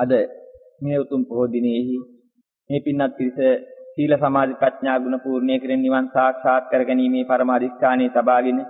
අද මේ උතුම් පොහොය දිනෙහි මේ පින්වත් පිරිස සීල සමාධි ප්‍රඥා ගුණ පූර්ණේ කරගෙන නිවන් සාක්ෂාත් කරගැනීමේ පරමාදිස්ථානයේ තබාගෙන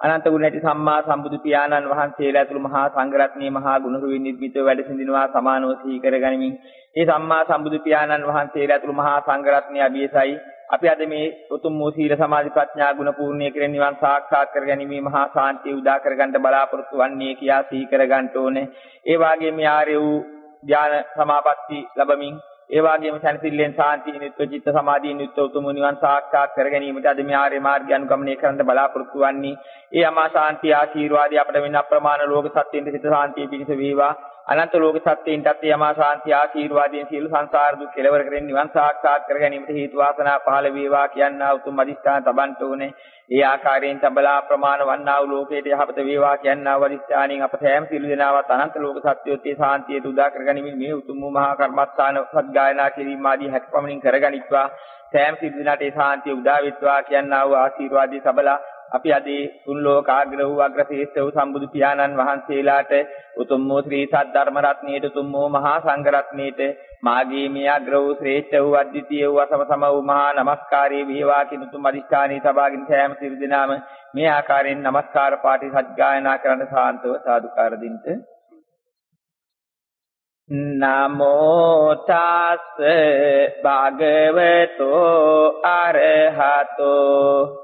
අනන්ත ගුණ ඇති සම්මා සම්බුදු පියාණන් වහන්සේලා ඇතුළු මහා සංඝරත්නයේ මහා ගුණරුවින් නිර්මිතව වැඩ සිඳිනවා සමානව සිහි කරගනිමින් මේ සම්මා සම්බුදු පියාණන් වහන්සේලා ඇතුළු මහා සංඝරත්නයේ අභියසයි අපි අද මේ උතුම් වූ සීල සමාධි ප්‍රඥා ගුණ පූර්ණේ කරගෙන නිවන් සාක්ෂාත් කරගැනීමේ මහා ශාන්තිය උදා කරගන්න බලාපොරොත්තු වන්නේ කියා සිහි කරගන්න ඕනේ. ඒ වාගේම ආර්ය වූ ධ්‍යාන සමාපatti ලැබමින් ඒ වගේම සැනසෙල්ලෙන් සාන්තිය නිත්‍ය චිත්ත සමාධිය නිත්‍ය උතුම් නිවන් සාක්ෂාත් කර ගැනීමට අද මේ ආර්ය මාර්ගය අනුගමනය කරන්න බලාපොරොත්තු වන්නේ. ඒ අමා ශාන්තිය ආශිර්වාදය අපට වෙන අප්‍රමාණ ලෝක සත්‍යෙන්ද සිත සාන්තිය පිණිස වේවා. අනන්ත ලෝක සත්‍යයෙන්ටත් යමා ශාන්ති ආශීර්වාදයෙන් සියලු සංසාර දුක් කෙලවර කරගෙන නිවන් සාක්ෂාත් කර ගැනීමට හේතු වාසනා පහළ වේවා කියනා උතුම් අදිස්ථාන තබන්ට උනේ. ඒ ආකාරයෙන් තබලා ප්‍රමාණ වන්නා වූ ලෝකයට යහපත වේවා කියනා වදිස්ථානින් අප සෑම සියලු දෙනාවත් අනන්ත ලෝක සත්‍යෝත්තේ සාන්තියට උදා කර ගැනීම මේ උතුම් වූ මහා කර්මස්ථාන සත්ගායනා කිරීම ආදී හැකියපමණින් කරගනිත්වා. සෑම සියලු දෙනාට ඒ සාන්තිය උදා වෙත්වා කියනා වූ ආශීර්වාදයේ තබලා අපි අද තුන් ලෝකාග්‍ර වූ අග්‍රශේෂ්ඨ වූ සම්බුදු පියාණන් වහන්සේලාට උතුම් වූ ශ්‍රී සද්ධර්ම රත්නයේ උතුම් වූ මහා සංඝ රත්නයේ මාගේ මේ අග්‍ර වූ ශ්‍රේෂ්ඨ වූ අද්විතීය වූ අසම සම වූ මහා නමස්කාරයේ වේවා කින උතුම් අදිස්ථානයේ සබාගින් සෑම සිල් දිනාම මේ ආකාරයෙන් නමස්කාර පාටි සත්ගායනා කරන සාන්තව සාදුකාර දින්ට නමෝ තස් භගවතෝ අරහතෝ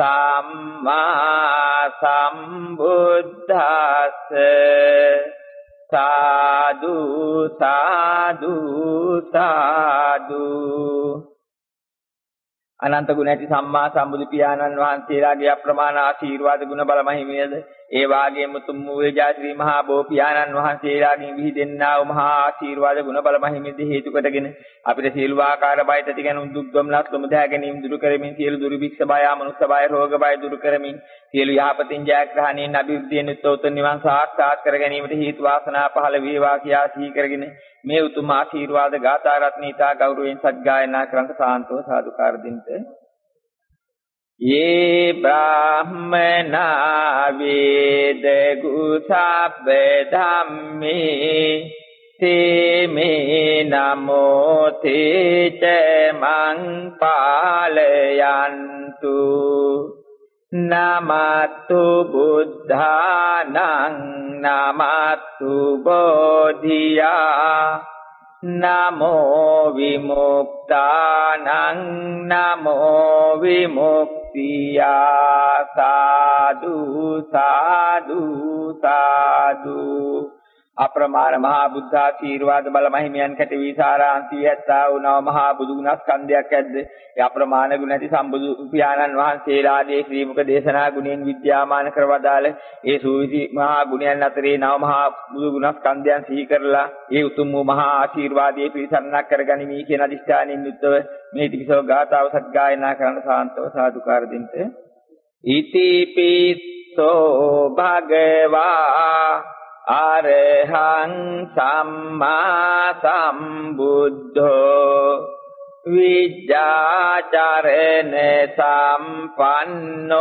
සම්මා සම්බුද්දස්ස. සාදු සාදු සාදු. අනන්ත ගුණ ඇති සම්මා සම්බුදු පියාණන් වහන්සේලාගේ අප්‍රමාණ ආශීර්වාද ගුණ බල මහිමයද ඒ වාගේම තුම් වූ ජාත්‍රි මහා බෝ පියාණන් වහන්සේලාගෙන් විහිදෙන්නා වූ මහා ආශීර්වාද ගුණ බල මහිමෙද හේතු කොටගෙන අපිට සියලු ආකාර බය තති ගැනුම් දුක් දුම්නස් දුම දෑ ගැනීම දුරු කරමින් සියලු දුර්භික්ෂ බය අමනුෂ්‍ය බය රෝග බය දුරු කරමින් සියලු යහපතින් ජයග්‍රහණයෙන් අභිවෘද්ධියෙන් උත්තර නිවන් සාක්ෂාත් කර ගැනීමට හේතු වාසනා පහළ වේවා කියා සිහි කරගෙන මේ උතුම් ආශීර්වාද ගාථා රත්නීතා ගෞරවයෙන් සත්ගායනා කරන්ට සාන්තව සාදුකාර දෙන්න. ये ब्राह्मणा वेद गुसाब धम्मे ते मे नमो ते च मं पालयन्तु නමත්තු බුද්ධානං නමත්තු බෝධියා නමෝ විමුක්තානං නමෝ විමුක්තියා සාදු සාදු සාදු අප්‍රමාණ මහා බුද්ධ ආශීර්වාද බල මහිමයන් කැට විසාරාන්ති ඇත්තා වූ නව මහා බුදු ගුණස්කන්ධයක් ඇද්ද? ඒ අප්‍රමාණ ගුණ ඇති සම්බුදු පියාණන් වහන්සේලාගේ ශ්‍රී මුඛ දේශනා ගුණෙන් විද්‍යාමාන කරවදාල ඒ සූවිසි මහා ගුණයන් අතරේ නව මහා බුදු ගුණස්කන්ධයන් සිහි කරලා ඒ උතුම් වූ මහා ආශීර්වාදයේ පිරිසන්නක් කරගනිමි කියන අදිෂ්ඨානින් යුක්තව මේ ටිකසෝ ගාථාව සත්ගායනා කරන සාන්තව සාදුකාර දෙන්න. ඉති පිස්සෝ භගවා අරහං සම්මා සම්බුද්ධෝ විජ්ජාචරණ සම්පන්නෝ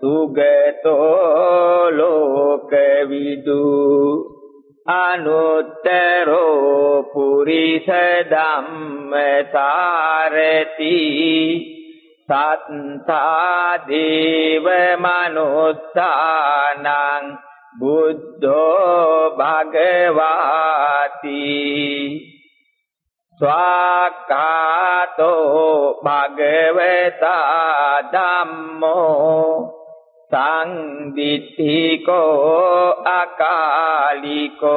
සුගතෝ ලෝකවිදු අනුත්තරෝ පුරිස ධම්මසාරති සත්තා දේව මනුත්තානං බුද්ධෝ භගවාති ස්වාක්ඛාතෝ භගවතා ධම්මෝ සංදිත්තිකෝ අකාලිකෝ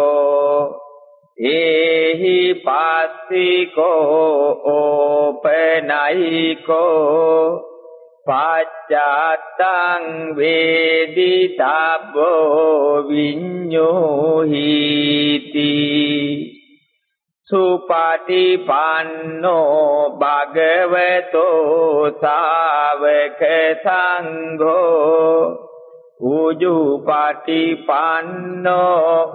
ඒහි පාස්සිකෝ ඕපනයිකෝ පච්චත්තං වේදි තබ්බෝ විඤ්ඤෝහිති සුපටිපන්නෝ භගවතෝ සාවක සංඝෝ. උජුපටිපන්නෝ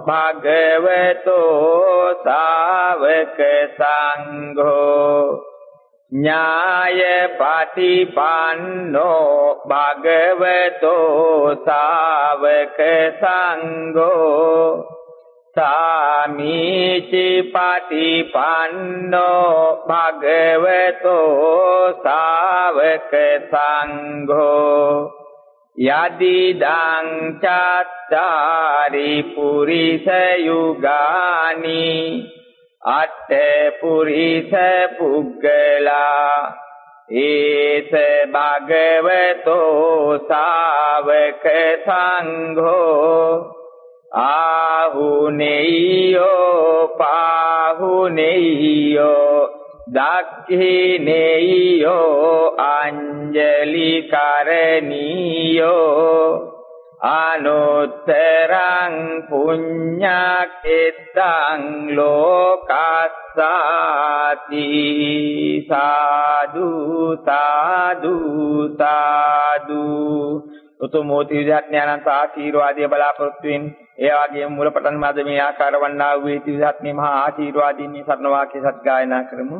භගවතෝ සාවක සංඝෝ. ඥාය පටිපන්නෝ භගවතෝ සාවක සංඝෝ සාමීචි පටිපන්නෝ භගවතෝ සාවක සංඝෝ යදිදං චත්තාරි පුරිස යුගානි අට පුරිස පුග්ගලා ඒස භගවතෝ සාවක සංඝෝ ආහුනේයෝ පාහුනේයෝ දක්ඛිනේයෝ අංජලි කරණීයෝ අනුත්තරං පුඤ්ඤකෙත්තං ලෝකස්සාති සාදු සාදු සාදු. උතුම් මෝති විද්‍යාඥානන්ත ආශීර්වාදයේ බලාපොරොත්තු වෙමින් ඒ වගේම මුලපටන් මැද මේ ආකාර වන්නා වූ විද්‍යාඥ මහා ආශීර්වාදින් සරණ වාක්‍ය සත් ගායනා කරමු.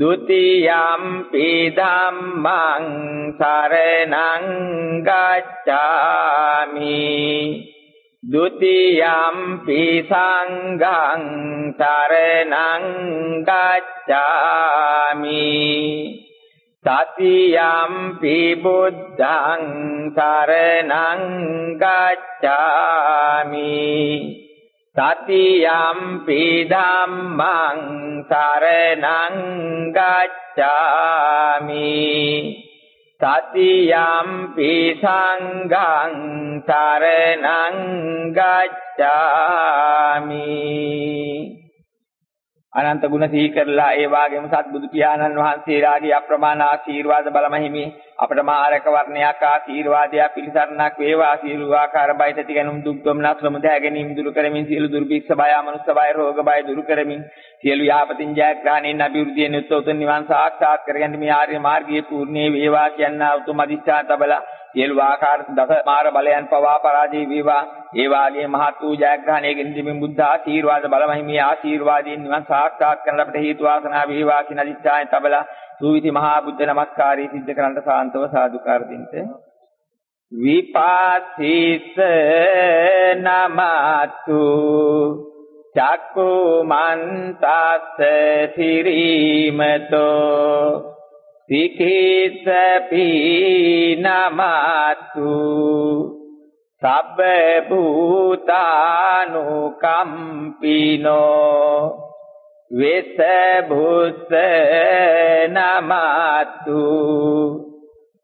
ဒုတိယံပိဓမ္မံสรณังกัจฉามิဒုတိယံပိသံဃံสรณังกัจฉามิตติยมปิบุตตังสรณังกัจฉามิ සතියම්පි ධම්මං සරණං ගච්ඡාමි. සතියම්පි සංඝං සරණං ගච්ඡාමි. අනන්ත ගුණ සිහි කරලා ඒ වාගේම සත්බුදු පියාණන් වහන්සේලාගේ අප්‍රමාණ ආශීර්වාද බලමහිමි. අපට මාරක වර්ණයක් ආශීර්වාදයක් පිළිසරණක් වේවා සියලු ආකාර බය තති ගැනුම් දුක් දුම්නස් ප්‍රමුද හැගෙනීම දුරු කරමින් සියලු දුර්භික්ෂ බය අමනුෂ්‍ය බය රෝග බය දුරු කරමින් සියලු යාපතින් ජයග්‍රහණයෙන් අභිවෘද්ධියෙන් උත්තර නිවන් සාක්ෂාත් කරගන්න මේ ආර්ය මාර්ගයේ පූර්ණේ වේවා කියනා උතුම් අධිෂ්ඨාන තබලා සියලු ආකාර දස මාර බලයන් පවා පරාජය වේවා. ඒ වාගේ මහත් වූ ජයග්‍රහණයකින් දිමින් බුද්ධ ආශීර්වාද බලමහිමී ආශීර්වාදයෙන් නිවන් සාක්ෂාත් කරගන්න අපට හේතු වාසනා වේවා කියන අදිස්ථානය තබලා සූවිසි මහා බුද්ධ නමස්කාරී සිද්ධ කරන්ට සාන්තව සාදුකාර දෙන්න විපාසිත නමතු චක්කු මන්තස්ස සිරීමතෝ. සිකේසපි නමතු සබ්බ භූතානුකම්පිනෝ. වෙස භූත නමතු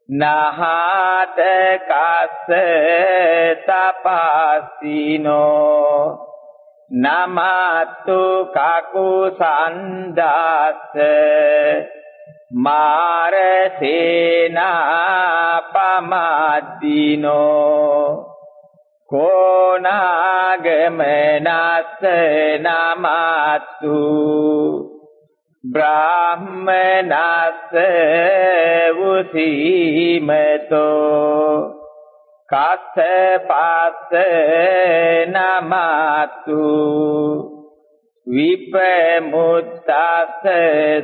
නහත කස්ස තපස්සිනෝ නමතු කකුසන්දාස මාරසේනා පමද්දිනෝ කෝනාගමනස්ස නමත්තු බ්‍රාහ්මනස්ස උසීමතෝ කස්ස පස්ස නමත්තු විපමුත්තස්ස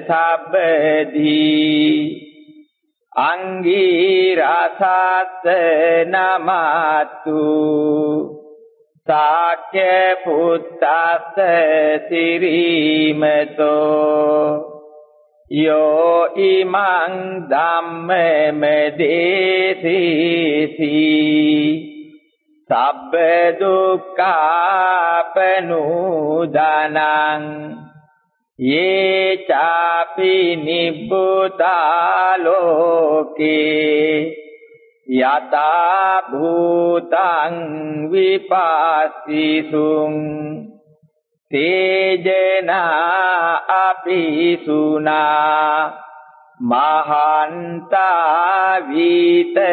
සබ්බදී අංගී රසත් නමතු සාක්‍ය පුත්තස්ස සිරීමතෝ යෝ ඉමං ධම්මමදේසීසී සබ්බ දුක්ඛාපනුදානං ये चापि निबुता लोके यथा भूतं विपासिसुं तेजना अपि सुना महान्ता वीतसारदा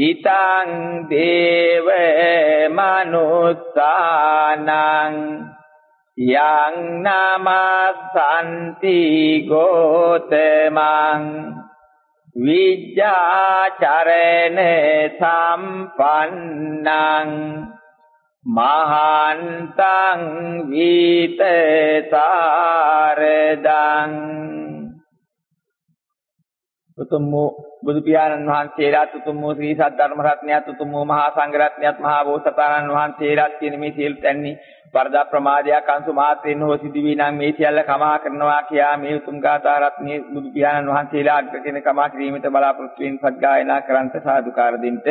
හිතං දේව මනුස්සානං යං නමස්සන්ති ගෝතමං විජ්ජාචරණ සම්පන්නං මහන්තං වීතසාරදං උතුම් බුදු පියාණන් වහන්සේලාත් උතුම් වූ ශ්‍රී සද්ධර්ම රත්නයත් උතුම් වූ මහා සංඝ රත්නයත් මහා බෝසතාණන් වහන්සේලාත් කියන මේ සියලු තැන්නේ වරදා ප්‍රමාදයක් අංශු මාත්‍රෙන් හෝ සිදුවී නම් මේ සියල්ල කමා කරනවා කියා මේ උතුම් ගාථා රත්නයේ බුදු පියාණන් වහන්සේලා අග්‍රගෙන කමා කිරීමට බලාපොරොත්තු වෙන සත්ගායනා කරන්ට සාදුකාර දෙන්න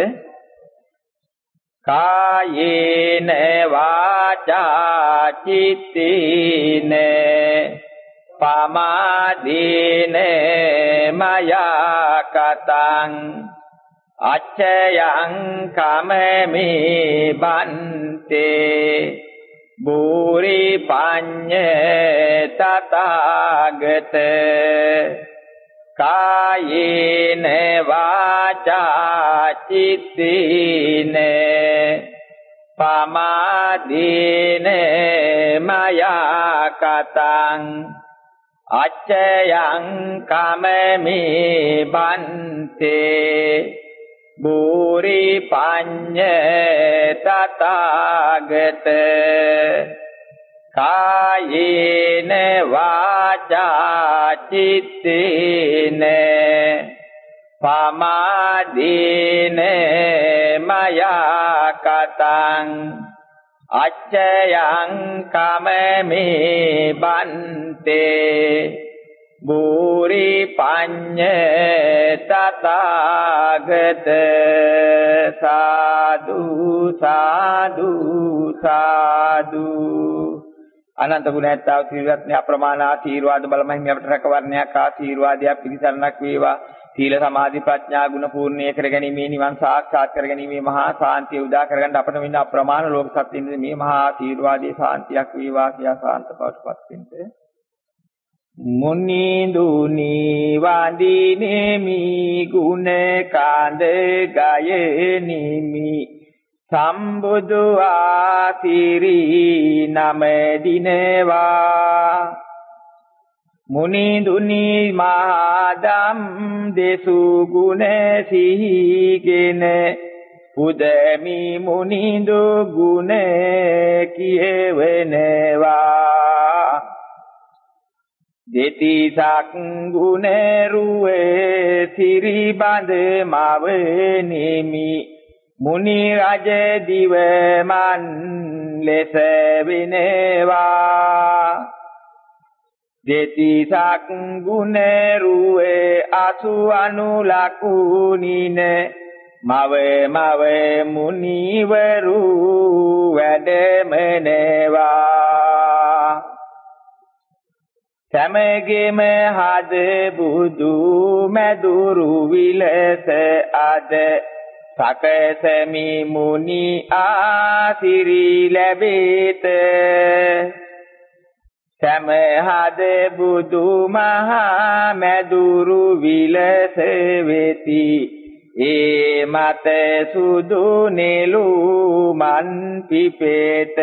කායේන වාචා චිත්තේන පමාදීන මයා කතං අච්චයං කමමේ බන්තේ බෝරි පඤ්ඤ තථාගත කායේන වාචා චිත්තේන පමාදීන මයා කතං අච්චයං කමමේ බන්තේ බෝරි පඤ්ඤ තථාගත කායේන වාචා චිත්තේන පමාදීන මයා කතං අච්චයං කමමේ බන්තේ බූරි පඤ්ඤ තථාගත සාදු සාදු සාදු. අනන්ත ගුණයත්තාව ත්‍රිරත්න අප්‍රමාණ ආශීර්වාද බලමහිම අපට රැකවරණයක් ආශීර්වාදයක් පිළිසරණක් වේවා. සීල සමාධි ප්‍රඥා ගුණ පූර්ණේ කරගැනීමේ නිවන් සාක්ෂාත් කරගැනීමේ මහා සාන්තිය උදා කරගන්න අපට මෙන්න අප්‍රමාණ ලෝක සත්‍යින්ද මේ මහා ආශීර්වාදයේ සාන්තියක් වේවා කියා සාන්ත බවටපත් වෙන්න මුනිඳුනි වඳිනෙමි ගුණ කාඳ ගයනිමි සම්බුදු ආතිරි නම දිනවා. මුනිඳුනි මහදම් දෙසු ගුණ සිහිගෙන උදමි මුනිඳු ගුණ කියවෙනවා. දෙතිසක් ගුණරුවේ සිරිබඳ මවනිමි මුනි රජ දිවමන් ලෙස විනේවා. දෙතිසක් ගුණරුවේ අසු අනු ලකුණින මව මව මුනිවරු වැඩමනේවා. සමගෙම හද බුදු මැදුරු විලස අද සකසමි මුනි ආසිරි ලැබේත. සමහද බුදු මහා මැදුරු විලස වෙති. ඒ මත සුදු නෙළු මන් පිපේත.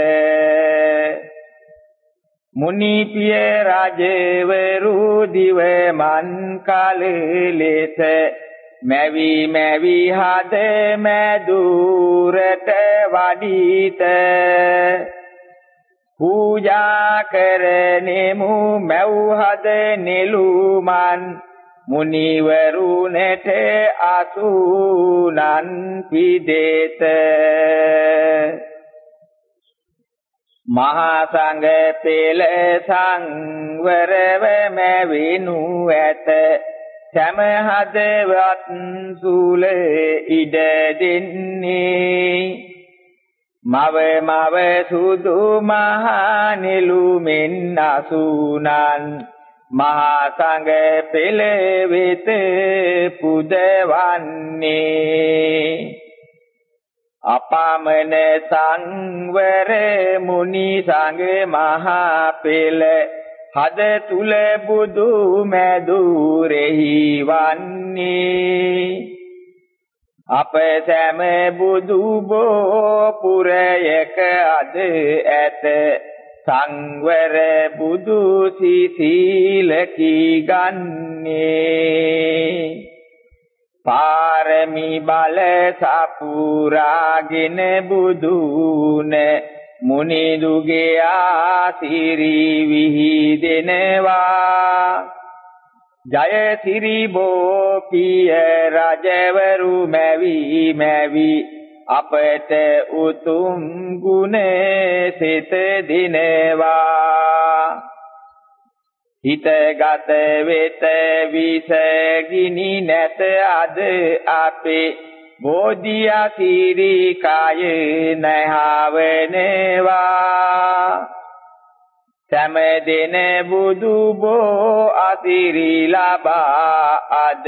මුනි පිය රජවරු දිව මන් කල ලෙස මැවි මැවි හද මැදුරට වඩීත. පූජා කරනෙමු මැව් හද නෙළුමන් මුනිවරුනට අසුනන් පිදේත මහා සංඝ පෙළ සංවරව මැවිනු ඇත. සමහදවත් සූල ඉඩ දෙන්නේ. මව මව සුදු මහා නිලුමින් අසුනන් මහා සංඝ පෙළවෙත පුදවන්නේ. අපාමන සංවර මුනි සංඝ මහා පෙළ හද තුල බුදු මැදුරෙහි වන්නේ. අප සෑම බුදු බෝ පුරයක අද ඇත. සංවර බුදු සීලකි ගන්නේ. පාරමි බල සපුරාගෙන බුදුන මුනි දුගේ ආසිරි විහිදෙනවා. ජය සිරි බෝ පිය රජවරු මැවි මැවි අපට උතුම් ගුණ සිත දිනවා. හිතගත වෙත විස ගිනි නැත අද අපේ. බෝධිය සිරි කය නැහවනවා. සෑම දින බුදු බෝ අසිරි ලබා අද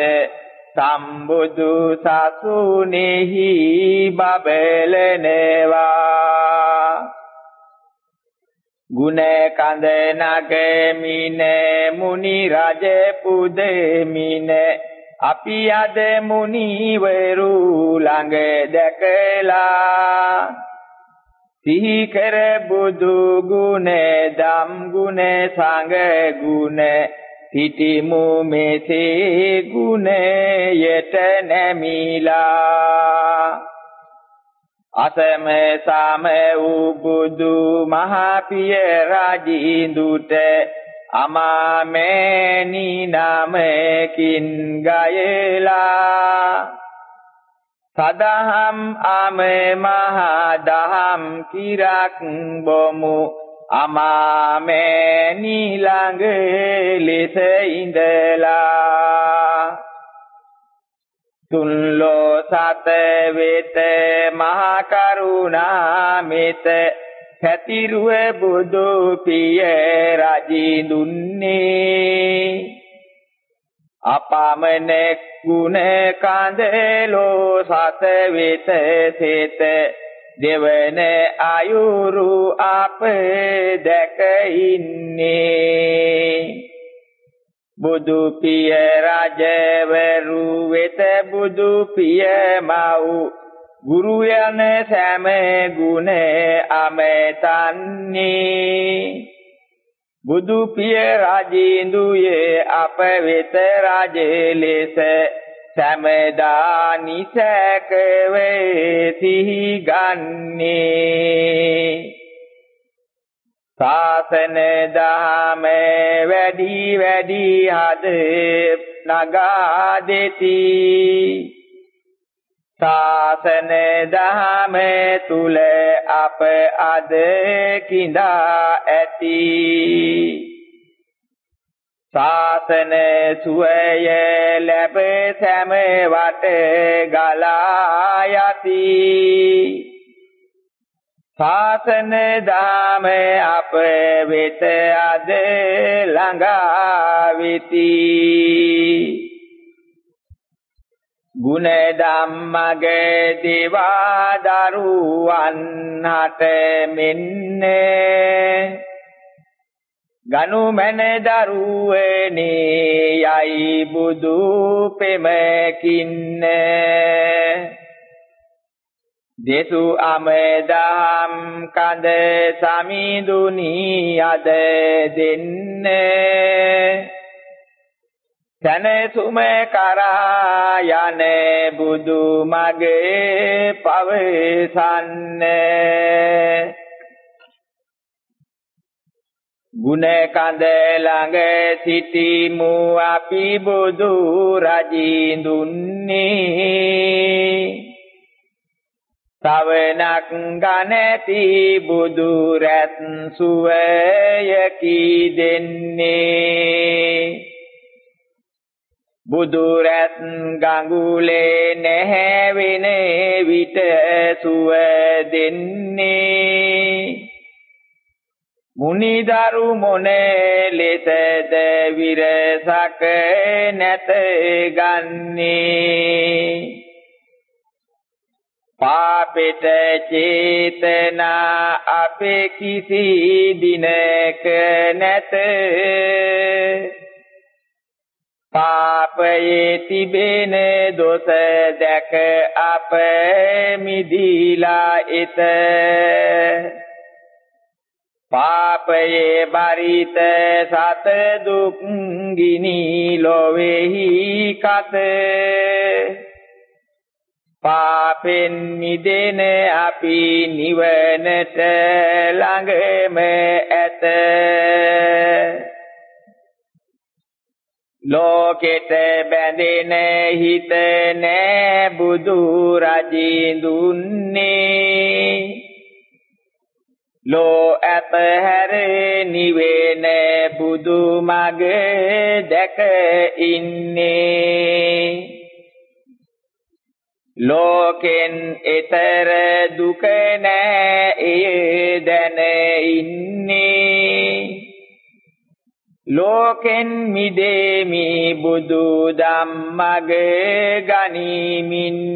සම්බුදු සසුනේහි බබලනවා. ගුණ කඳ නගමින මුනි රජ පුදමින අපි අද මුනිවරු ළඟ දැකලා සිහි කර බුදු ගුණ දම් ගුණ සංඝ ගුණ සිටිමු මෙසේ ගුණයට නැමිලා. අසම සම වූ බුදු මහ පිය රජින්දුට අමාමේනි නාමකින් ගයලා. සදහම් අමේ මහා දහම් කිරක් බොමු අමාමේ නිලඟ ලෙස ඉඳලා තුන්ලෝ සත වෙත මහා කරුණා මෙත පැතිරුව බුදු පිය රජිඳුන්නේ අපමණෙක් ගුණ කඳලෝ සත වෙත සිත. දෙවන අයුරු අප දැක ඉන්නේ. බුදු පිය රජවරු වෙත බුදු පිය මව්. ගුරු යන සෑම ගුණ අමතන්නේ. බුදු පිය රජින්දුයේ අප වෙත රජේ ලෙස සෑමදා නිසක වේ සිහි ගන්නේ. සාසන දහම වැඩි වැඩි හද නගා දෙති. සාසන දහම තුල අප අද කිඳා ඇති. සාසන සුවය ලැබ සෑම වට ගලා යති. සාසන දාම අප වෙත අද ළඟා වෙති. ගුණ ධම්මගේ දේවා දරුවන් හට මෙන්නේ. ගනු මැන දරුවනේ යයි බුදු පෙමකින්නේ. දේසු අමෙදම් කඳ සමිඳුනි අද දෙන්නේ. සනසුම කරා යන බුදු මගේ පවසන්නේ. ගුණ කඳ ළඟ සිටිමු අපි බුදු රජින්දුන්නේ. සවනක් ගණති බුදු රැත් සුවයකි දෙන්නේ. බුදු රැත් ගඟුලේ නැහැවෙන විට සුව දෙන්නේ. මුනිදරු මොනේ ලෙසද විරසක නැත ගන්නේ. පාපෙට චේතනා අපේ කිසි දිනක නැත. පාපයේ තිබෙන දොස දැක අප මිදිලා එත. පාපයේ බරිත සත දුක් ගිනි ලොවේහි කත. පාපෙන් මිදෙන අපි නිවනට ළඟම ඇත. ලෝකෙට බැඳෙන හිත නෑ බුදු රජින්දුන්නේ. ලෝ ඇත හැර නිවෙන බුදු මග දැක ඉන්නේ. ලෝකෙන් ඊතර දුක නෑ ඒ දැන ඉන්නේ. ලෝකෙන් මිදෙමි බුදු ධම්මග ගනිමින්නේ.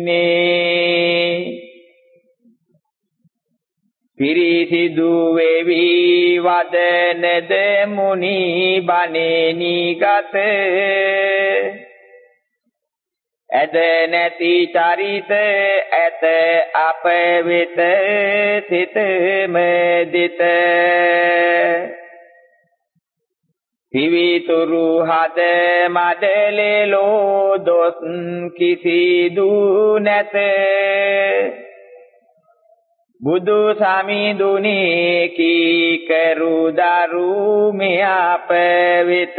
පිරිසිදු වෙවි වදනද මුනි බණේනි ගත. ඇද නැති චරිත ඇත අප වෙත සිතම දිත. පිවිතුරු හද මඩලෙලෝ දොස් කිසිදු නැත. බුදු සමිඳුනේ කී කරු දරු මෙඅප වෙත.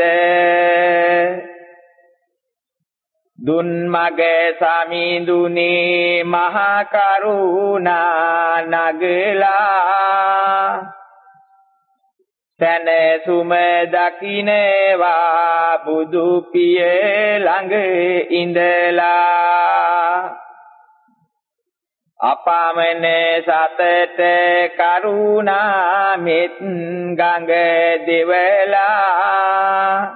දුන් මග සමිඳුනේ මහා කරුණා නගලා. සැනසුම දකින්නවා බුදු පිය ළඟ ඉඳලා. අපමණ සතට කරුණා මෙත් ගඟ දෙවලා.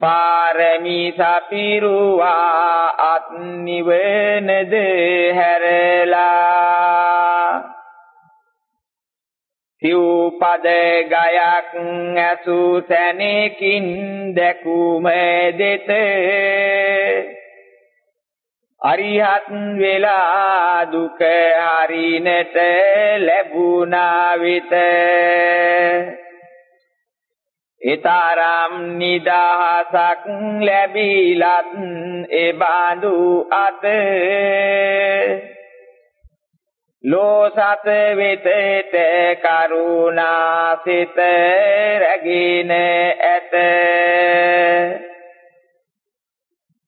පාරමී සපිරුවා අත් නිවනද හැරලා. සිව්පද ගයක් ඇසු තැනකින් දැකුම දෙත. අරිහත් වෙලා දුක හරිනට ලැබුණා වෙත ඊතරම් නිදහසක් ලැබිලත් ඒ බඳු අත. ලෝසත වෙතට කරුණා සිත රැගෙන ඇත.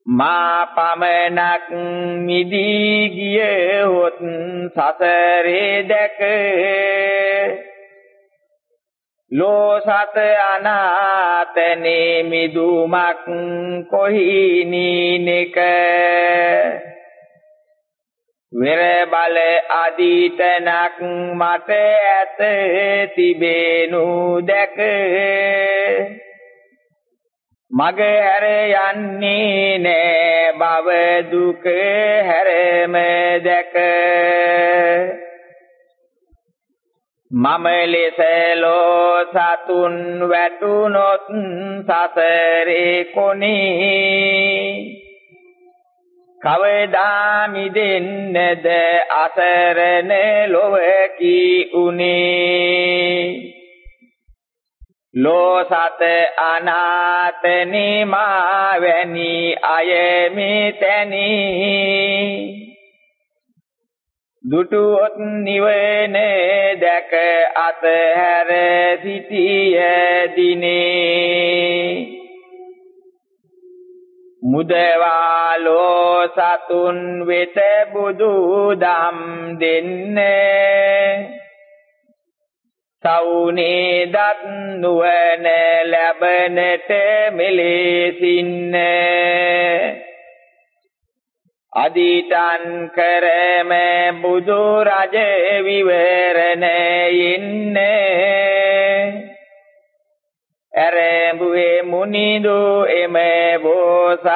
මා පමනක් මිදී ගිය හොත් සසරේ දැක. ලෝසත අනාතනේ මිදුමක් කොහිනීනක වෙර බල අදීතනක් මට ඇත තිබේනු දැක. මග හැර යන්නේ නෑ බව දුක හැරම දැක. මම ලෙස ලෝ සතුන් වැටුනොත් සසරේ කොනේ. කවදා මිදෙන්නද අසරණ ලොවකි උනේ? ලෝසත අනාතනි මා වැනි අය මෙතැනි දුටුවොත් නිවන දැක අතහැර සිටිය දිනේ. මුදවාලෝ සතුන් වෙත බුදු දම් දෙන්නේ. සවුනේ දත් නුවණ ලැබනට මෙලෙසින්න. අදිටන් කරම බුදු රජ විවරණයින්නේ ඇරඹුවේ මුනිදු එම බෝසත්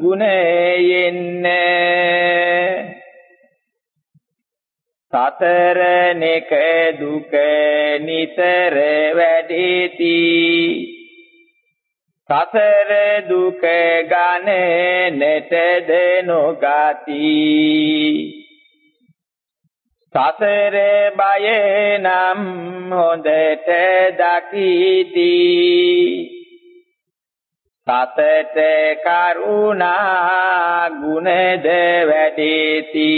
ගුණයෙන්නේ. සතර නෙක දුක නිතර වැඩිති. සතර දුක ගණනටද නොගති සතර බය නම් හොඳට දකිති. සතට කරුණා ගුණද වැඩිති.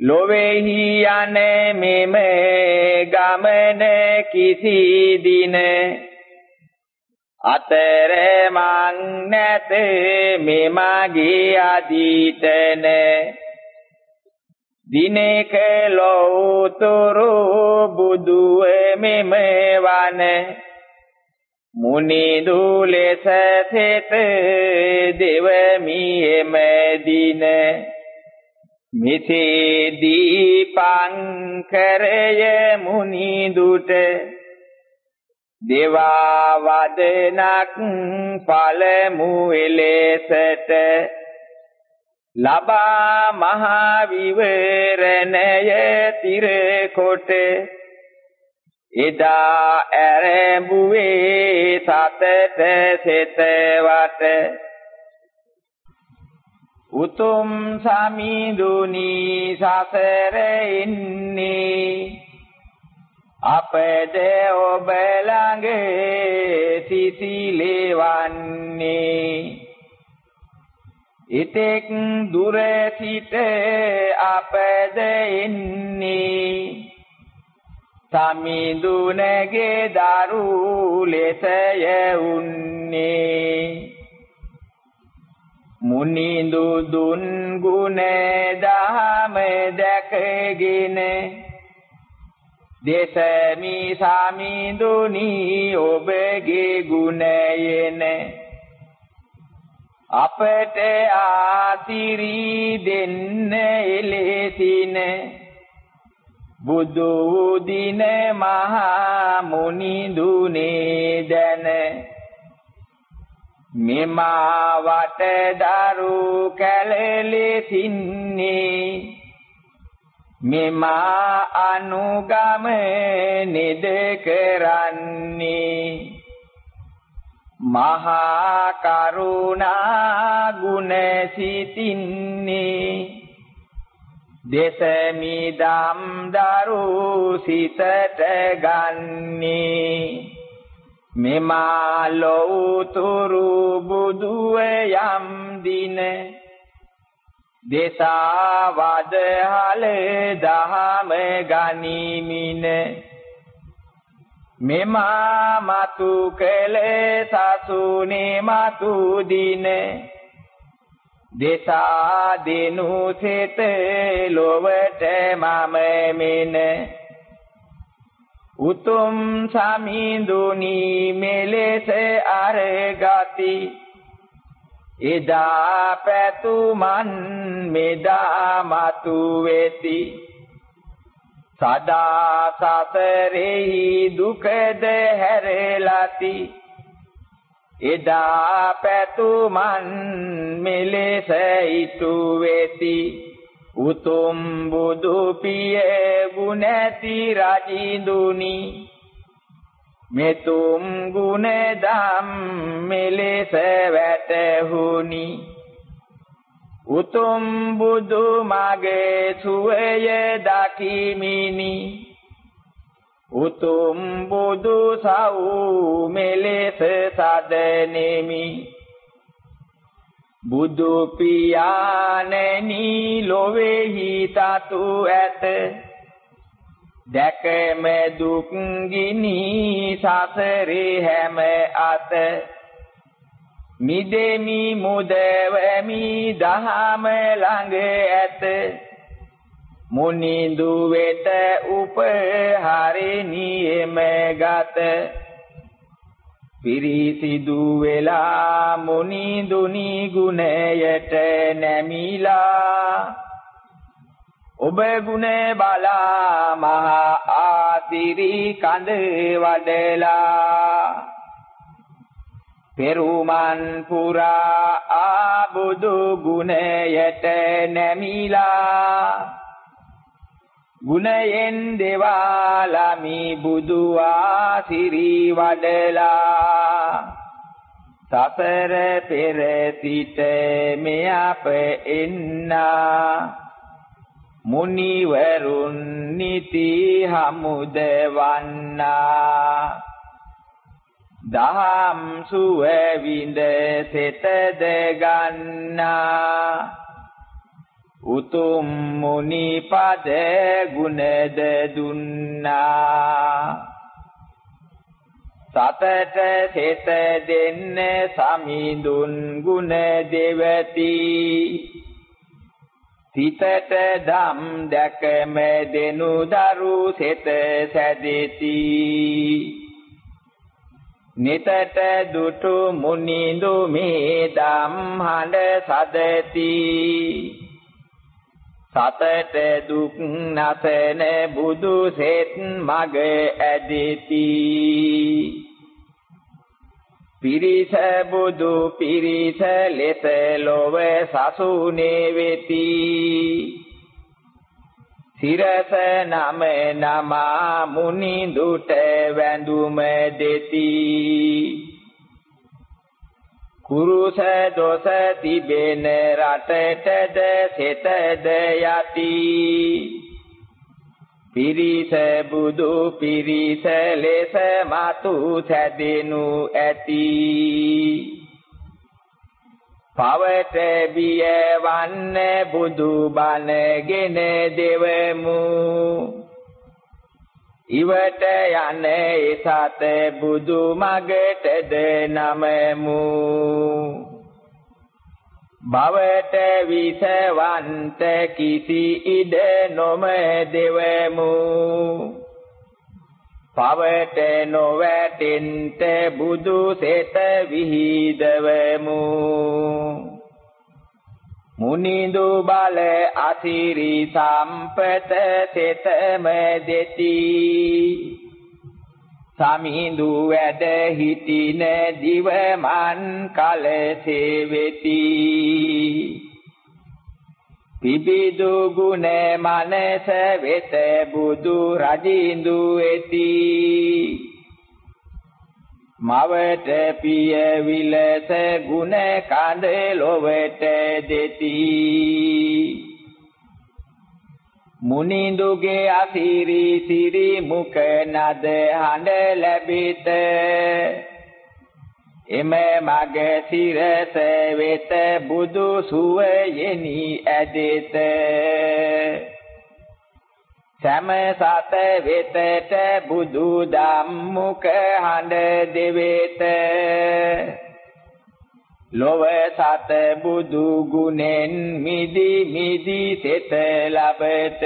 ලොවේහි යන්නේ මෙම ගමන කිසි දින අතර මං නැත මෙමගේ අදීතන. දිනක ලෝතුරු බුදු මෙම වන මුනි දුලෙස සෙත දෙවමි එම දින මිසේ දීපංකරය මුනිදුට දේවා වදනක් පළමු එලෙසට ලබා මහා විවරණය තිර කොට එදා ඇරඹුවේ සතට සෙත වට. උතුම් සමිඳුනි සසර ඉන්නේ අපද ඔබ ළඟ සිසිලවන්නේ. ඊතෙක් දුර සිට අපද ඉන්නේ සමිඳුනගේ දරු ලෙසය උන්නේ. මුනිඳු දුන් ගුණ දහම දැකගෙන දේශමි සමිඳුනි ඔබගේ ගුණයෙන්. අපට ආතිරි දෙන්න එලෙසින බුදු දින මහා මුනිඳුනේ දැන මෙමා වට දරු කැලෙලෙසින්නේ මෙමා අනුගම නිද කරන්නේ මහා කරුණා ගුණ සිතින්නේ. දෙසමිදම් දරු සිතට ගන්නේ. මෙමා ලෝතුරු බුදුව යම් දින. දේසා වදහල දහම ගනිමින. මෙමා මතු කළ සසුනේ මතු දින. දේසා දිනු සෙත ලොවට මම මෙන. උතුම් සමිඳුනි මෙලෙස අරගති. එදා පැතුමන් මෙදා මතු වෙති. සදා සසරෙහි දුකද හැරලති. එදා පැතුමන් මෙලෙස ඉතු වෙති. උතුම් බුදු පිය ගුණති රජිඳුනි. මෙතුම් ගුණ දම් මෙලෙස වැටහුනි. උතුම් බුදු මගේ සුවය දකිමිනි. උතුම් බුදු සව් මෙලෙස සදනෙමි. බුදු පියාණෙනි ලොවේහි තතු ඇත. දැකම දුක් ගිනි සසරේ හැම අත. මිදෙමි මුදවමි දහම ළඟ ඇත. මුනිඳු වෙත උපහරිනියෙම ගත. පිරිසිදු වෙලා මුනිඳුනි ගුණයට නැමිලා. ඔබ ගුණ බලා මහා ආතිරි කඳ වඩලා. පෙරුමන් පුරා ආබුදු ගුණයට නැමිලා. ගුණයෙන් දෙවාලමි බුදු ආසිරි වඩලා. සසර පෙර සිට මෙ අප එන්නා. මුනිවරුන් නිති හමුදවන්නා දහම් සුව විඳ සෙතද ගන්නා උතුම් මුනි පද ගුණද දුන්නා. සතට සෙත දෙන්න සමිඳුන් ගුණ දෙවති. සිතට දම් දැකම දෙනු දරු සෙත සැදෙති. නිතට දුටු මුනිඳු මේ දම් හඬ සදති. සතට දුක් නැසන බුදු සෙත් මග ඇදෙති. පිරිස බුදු පිරිස ලෙස ලොව සසුනේ වෙති. සිරස නම නමා මුනි දුට වැඳුම දෙති. කුරුස දොස තිබෙන රටටද සෙතද යති. පිරිස බුදු පිරිස ලෙස මතු සැදෙනු ඇති. පවට බිය වන්නේ බුදු බණගෙන දෙවමු. ඉවට යන එසත බුදු මගටද නමමු. භවට විසවන්ත කිසි ඉඩ නොම දෙවමු පවට නොවැටෙන්ට බුදු සෙත විහිදවමු. මුනිඳු බල අසිරි සම්පත සෙතම දෙති. සමිඳු වැඩ හිටින දිවමන් කලසේ වෙති පිබිදු ගුණ මනස වෙත බුදු රජින්දු එති මවට පිය විලස ගුණ කඳ ලොවට දෙති. මුනිඳුගේ අසිරි සිරි මුඛ නද හඬ ලැබිත. එම මග සිරස වෙත බුදු සුව යෙනි ඇදෙත. සම සත වෙතට බුදු ධම්මුක හඬ දෙවෙත. ලොව සත බුදු ගුණෙන් මිදි මිදි සෙත ලබත.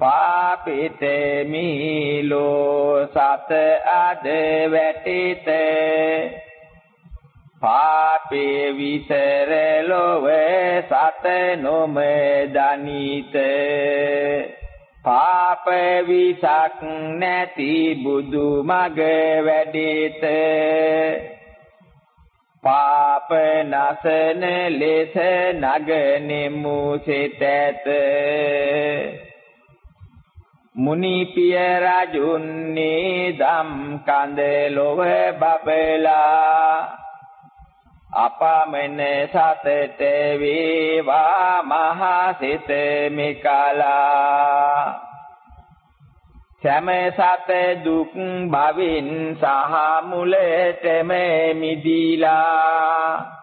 පාපිත මීලෝ සත අද වැටිත. පාපේ විතර ලොව සත නොම දනිත. පාප විසක් නැති බුදු මග වැඩිත. පාප නසන ලෙස නගනෙමු සිතත. මුනි පිය රජුන්නේ දම් කඳ ලොව බබලා. අපමණ සතට වේවා මහා සිත මිකලා. සෑම සත දුක් භවින් සහ මුලටම මිදිලා.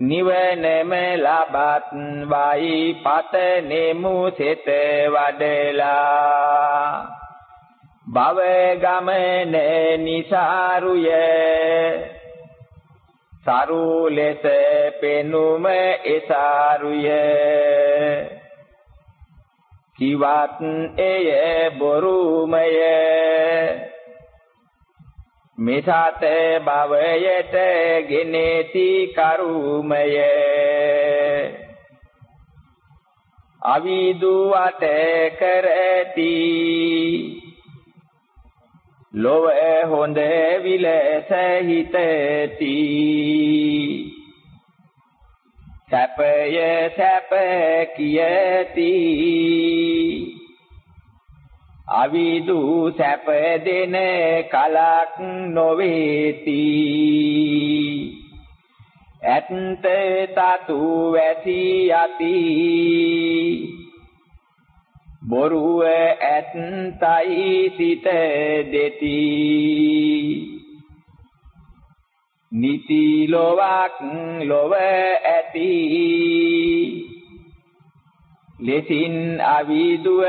නිවනම ලබත් වයි පතනෙමු සිත වඩලා. භව ගමන නිසාරුය. සරු ලෙස පෙනුම එසාරුය. කිවත් එය බොරුමය. මිසත භවයට ගෙනේති කරුමය. අවිදු අත කරති. ලොව හොඳ විලස හිතති. සැපය සැප කියති. අවිදු සැප දෙන කලක් නොවේති. ඇත්ත තතු වැසි යති. බොරුව ඇත්තයි සිත දෙති. නිති ලොවක් ලොව ඇති. ලෙසින් අවිදුව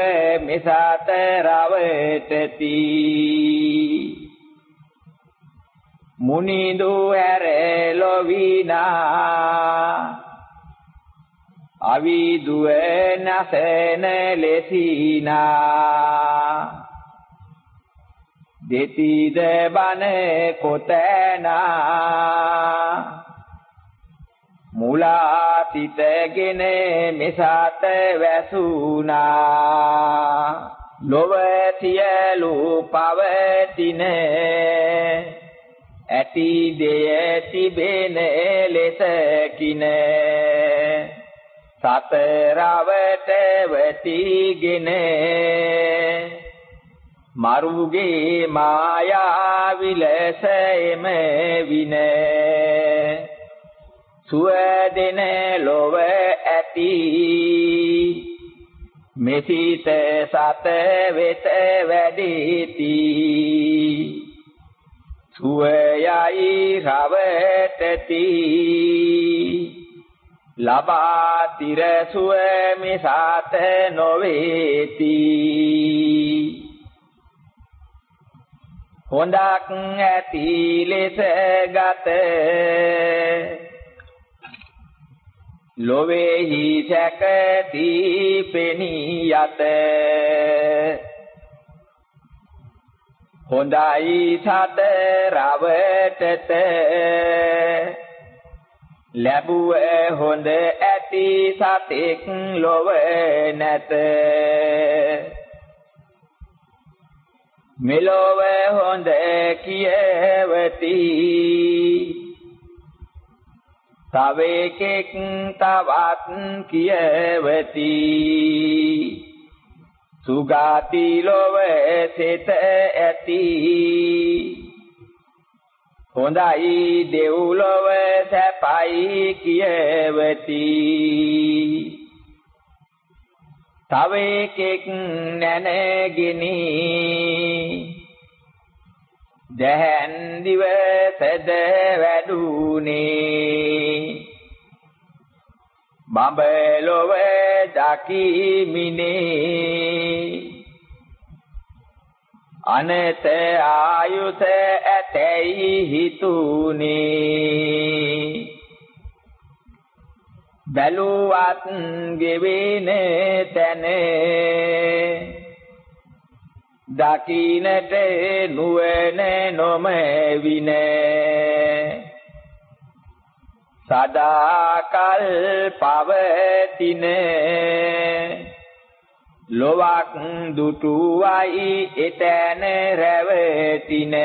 මෙසත රවටති. මුනිදු හැර ලොවිනා. අවිදුව නැසන ලෙසිනා. දෙතිද බන කොතනා. මුලා සිතගෙන මෙසත වැසුනා ලොව සියලු පවතින ඇති දෙය තිබෙන ලෙසකින. සතරවට වැටිගෙන මරුගේ මායා විලසෙම වින. සුවදෙන ලොව ඇති. මෙසිත සත වෙත වැඩිති. සුවයයි රවටති. ලබා තිරසුව මිසත නොවේති. හොඳක් ඇති ලෙස ගත. ලොවේහි සැකති පෙනී යත. හොඳයි සත රවටත. ලැබුව හොඳ ඇති සතෙක් ලොව නැත. මෙලොව හොඳ කියවති. තව එකෙක් තවත් කියවති. සුගාති ලොව සිත ඇති. හොඳයි දෙව්ලොව සැපයි කියවති. තව එකෙක් නැනගිනි. දැහන් දිව සද වැඩුනේ බඹලොව දකිමිනේ. අනත ආයුත ඇතැයි හිතුනේ බැලුවත් ගෙවෙන තැන දකින්නට නුවණ නොම වින සදාකල් පවතිනේ ලොවක් දුටුවයි එතැන රැවටින.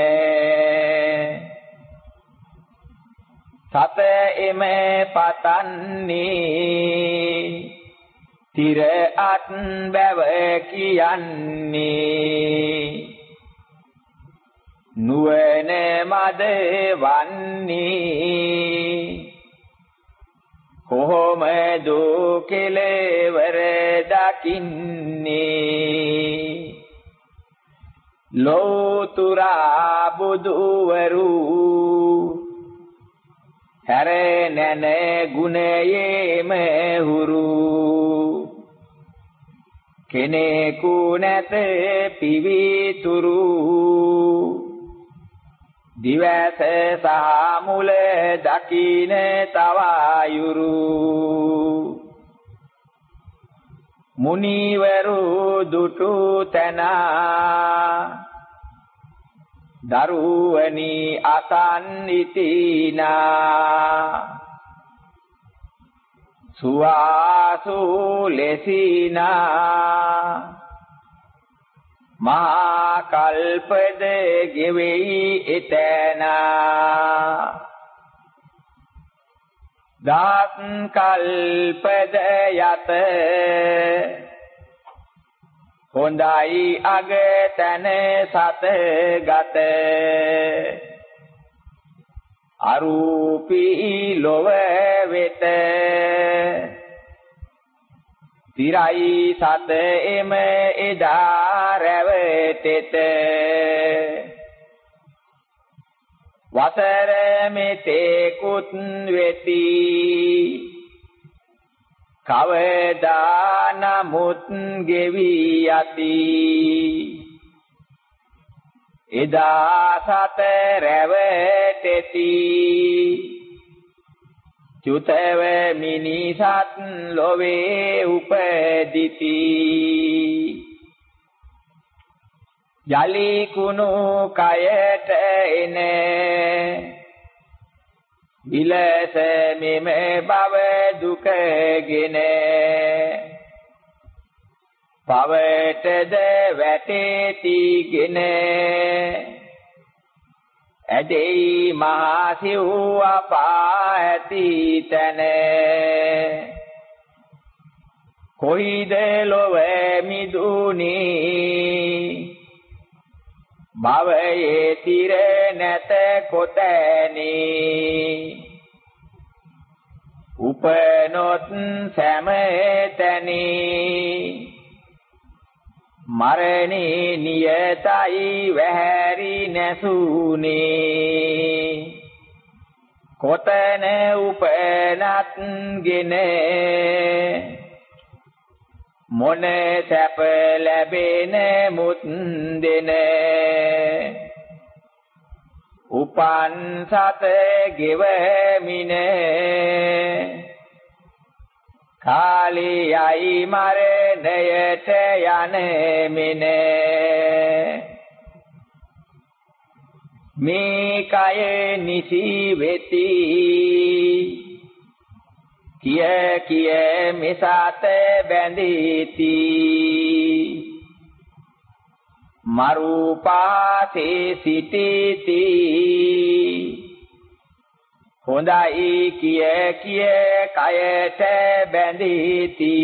සත එම පතන්නේ තිර අත් බැව කියන්නේ. නුවණ මද වන්නේ. කොහොම දෝ කෙලවර දකින්නේ? ලෝතුරා බුදුවරු හැර නැන ගුණයේම හුරු. කෙනෙකු නැත පිවිතුරු. දිවස සහ මුල දකින තවයුරු. මුනිවරු දුටු තන. දරුවනි අසන්නිතිනා සුවාසු ලෙසිනා මහා කල්පද ගෙවෙයි එතනා දාත් කල්පද යත හොඳයි අග තන සත ගත අරූපී ලොව වෙත. තිරයි සත එම එදා රැවටෙත. වසර මෙතෙකුත් වෙති. කවදා නමුත් ගෙවි යති. එදා සත රැවටෙති චුතව මිනිසත් ලොවේ උපදිති. යලි කුණු කයට එන විලස මෙම බව දුකගෙන පවටද වැටේතිගෙන ඇදෙයි මහා සිව් අපා ඇති තැන. කොයිද ලොව මිදුනි? භවයේ තිර නැත කොතැනි? උපනොත් සෑම තැනි. මරණේ නියතයි වැහැරි නැසුනේ. කොතන උපනත්ගෙන මොන සැප ලැබෙන මුත් දෙන? උපන් සත ගෙවමිනේ කාලියයි මරණයට යනෙමිනේ මේ කය නිසි වෙති. කිය කිය මිසත බැඳීති. මරුපාසේ සිටිති. හොඳයි කිය කිය කයට බැඳීති.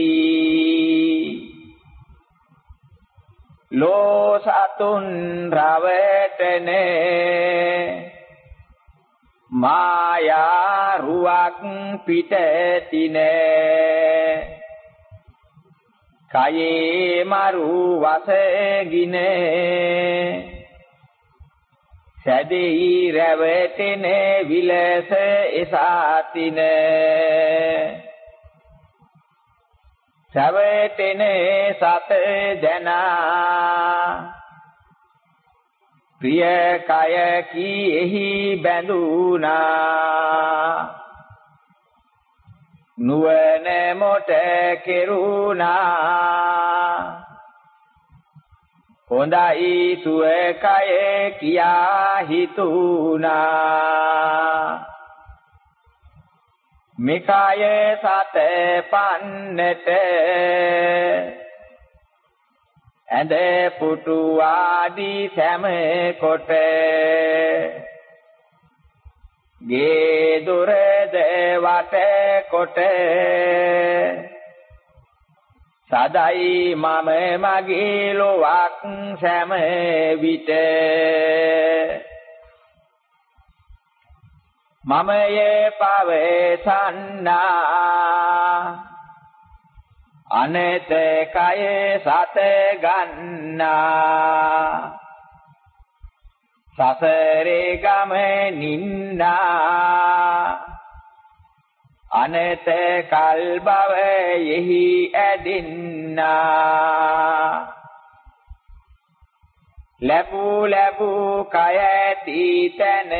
ලෝ සතුන් රවටනේ මායා රුවක් පිටතිනේ කයේ මරු වසගිනේ. සැදෙහි රැවටෙන විලස එසාතින. සැවටෙන සත දනා ප්‍රිය කය කීෙහි බැඳුනා. නුවණ මොට කෙරුණා. හොඳයි සුවකය කියා හිතුණා. මිකය සත පන්නට ඇඳ පුටු ආදී සෑම කොට ගේ දොර දෙවට කොට සදයි මම මගේ ලොවක් සෑම විට. මමයේ පවසන්නා. අනත කය සත ගන්නා. සසරේ ගම නින්නා. අනත කල් බව යෙහි ඇදින්නා ලැබූ ලැබූ කය ඇති තැන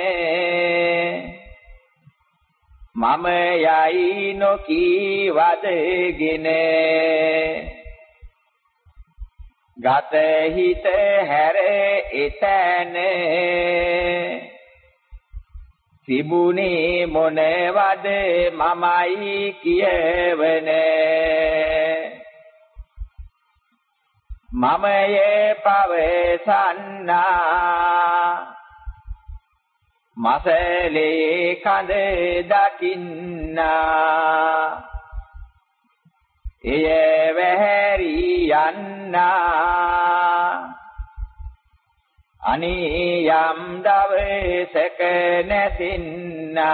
මම යයි නොකී වදගෙන ගත හිත හැර එතන. තිබුණේ මොනවද මමයි කියවනේ? මමයේ පවසන්නා. මසලේ කඳ දකින්නා. එය වැහැරි යන්නා. අනී යම් දවසක නැසින්නා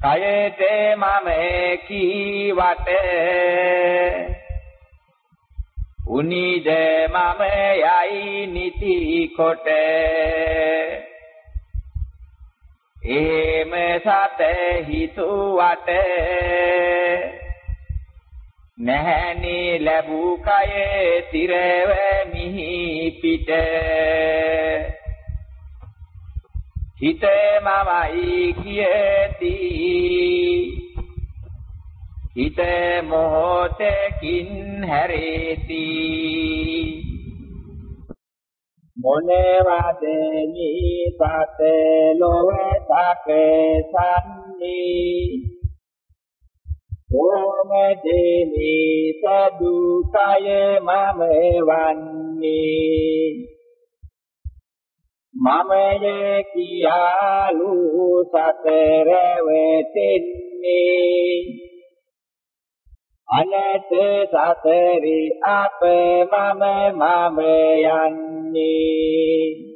කයට මම කීවට? උනිද මම යයි නිති කොට? එහෙම සත හිතුවට නැහැනි ලැබූ කය තිරව මිහි පිට. හිත මමයි කියති. හිත මොහොතකින් හැරේති. මොනවද නිපත ලොවතක සම්නී කොමදෙනි සදුකය මම වන්නේ. මමය කියාලු සතර වෙතෙන්නේ අනත සතරි අප මම මම යන්නේ.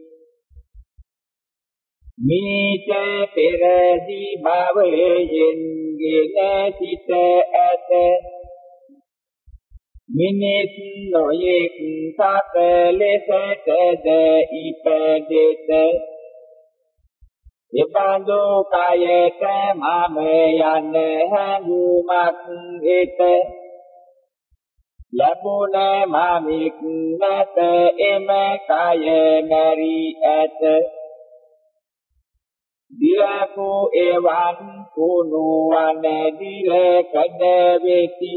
මීට පෙරදි භවයෙන් ගෙන සිට ඇත. මිනිස් නොයෙක් සත ලෙසටද ඉපදෙත. එබඳු කයට මම යන හැඟුමක් එත ලැබුණ මමික් නැත එම කය මැරි ඇත. දිලකු එවන් කුණු වන දිලකද වෙති.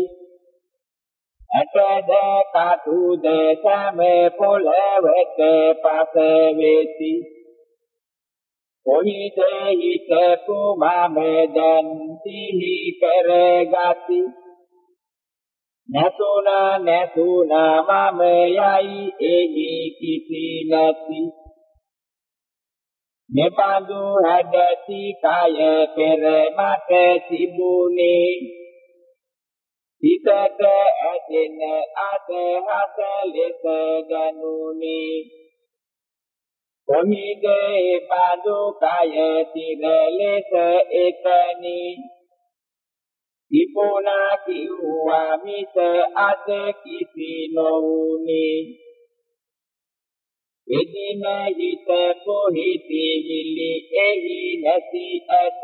ඇටද කටුද සම පොළවට පස වෙති. කොහිද හිතපු මම දැන් සිහි කරගති. නැතුණා නැතුණා මම යයි එහි කිසි නැති. මෙබඳු හැඩති කය පෙර මට තිබුණේ. හිතට ඇදෙන අදහස ලෙස ගනුනි. කොහිද බඳු කය තිර ලෙස එකනි ඉපෝනා කිව්වා මිස අද කිසි නොවුනි. එදින හිත කොහිතිවිලි එහි නැති ඇත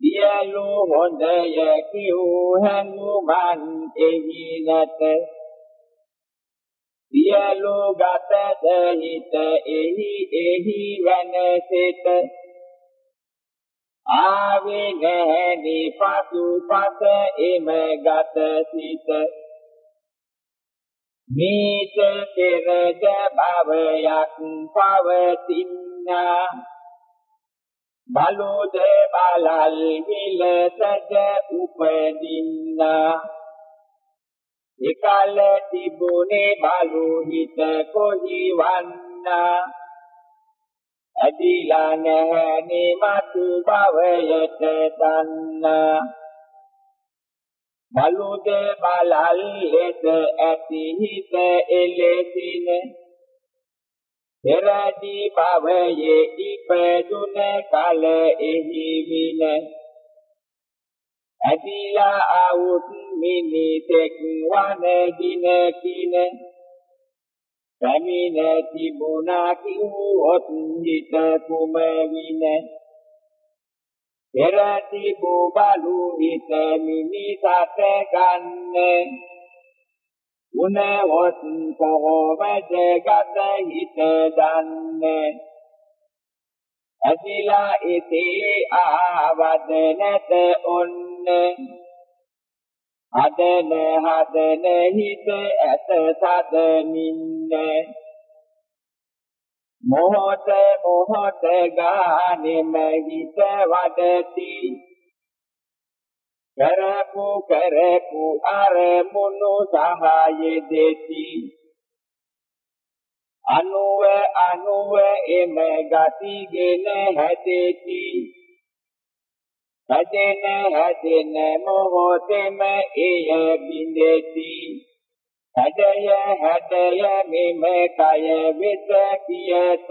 සියලු හොඳය කිව් හැඟුමන් එහි නැත. සියලු ගතද හිත එහි එහි වනසෙත ආවේ නැහැනි පසු පස එම ගත සිත. මේත පෙරද භවයක් පවතිනා බලෝද බලල් විලසද උපදින්නා. එකල තිබුනේ බලු හිත කොහි වන්නා ඇදිලා නැහැනේ මතු භවයට දන්නා. බලුද බලල් ලෙස ඇති හිත එලෙසිනේ. පෙරදි භවයේ ඉපදුන කල එහි වින. ඇදිලා ආවුත් මිනිසෙක් වන දින කින. පැමිණ තිබුණා කිව්වොත් හිත කුම වින පෙරදි බලු හිත මිනිසට ගන්න. උනවොත් කොහොමද ගත හිත දන්නේ? ඇතිලා ඉතේ ආවද නැත ඔන්න. හදන හදන හිත ඇත සදනින්නේ මොහොත මොහොත ගානෙම හිත වඩති. කරපු කරපු අරමුණු සහාය දෙති. අනුව අනුව එම ගතිගෙන හැදෙති. හැදෙන හැදෙන මොහොතෙම එය බිඳෙති. හැඩය හැඩය මෙම කය වෙත කියත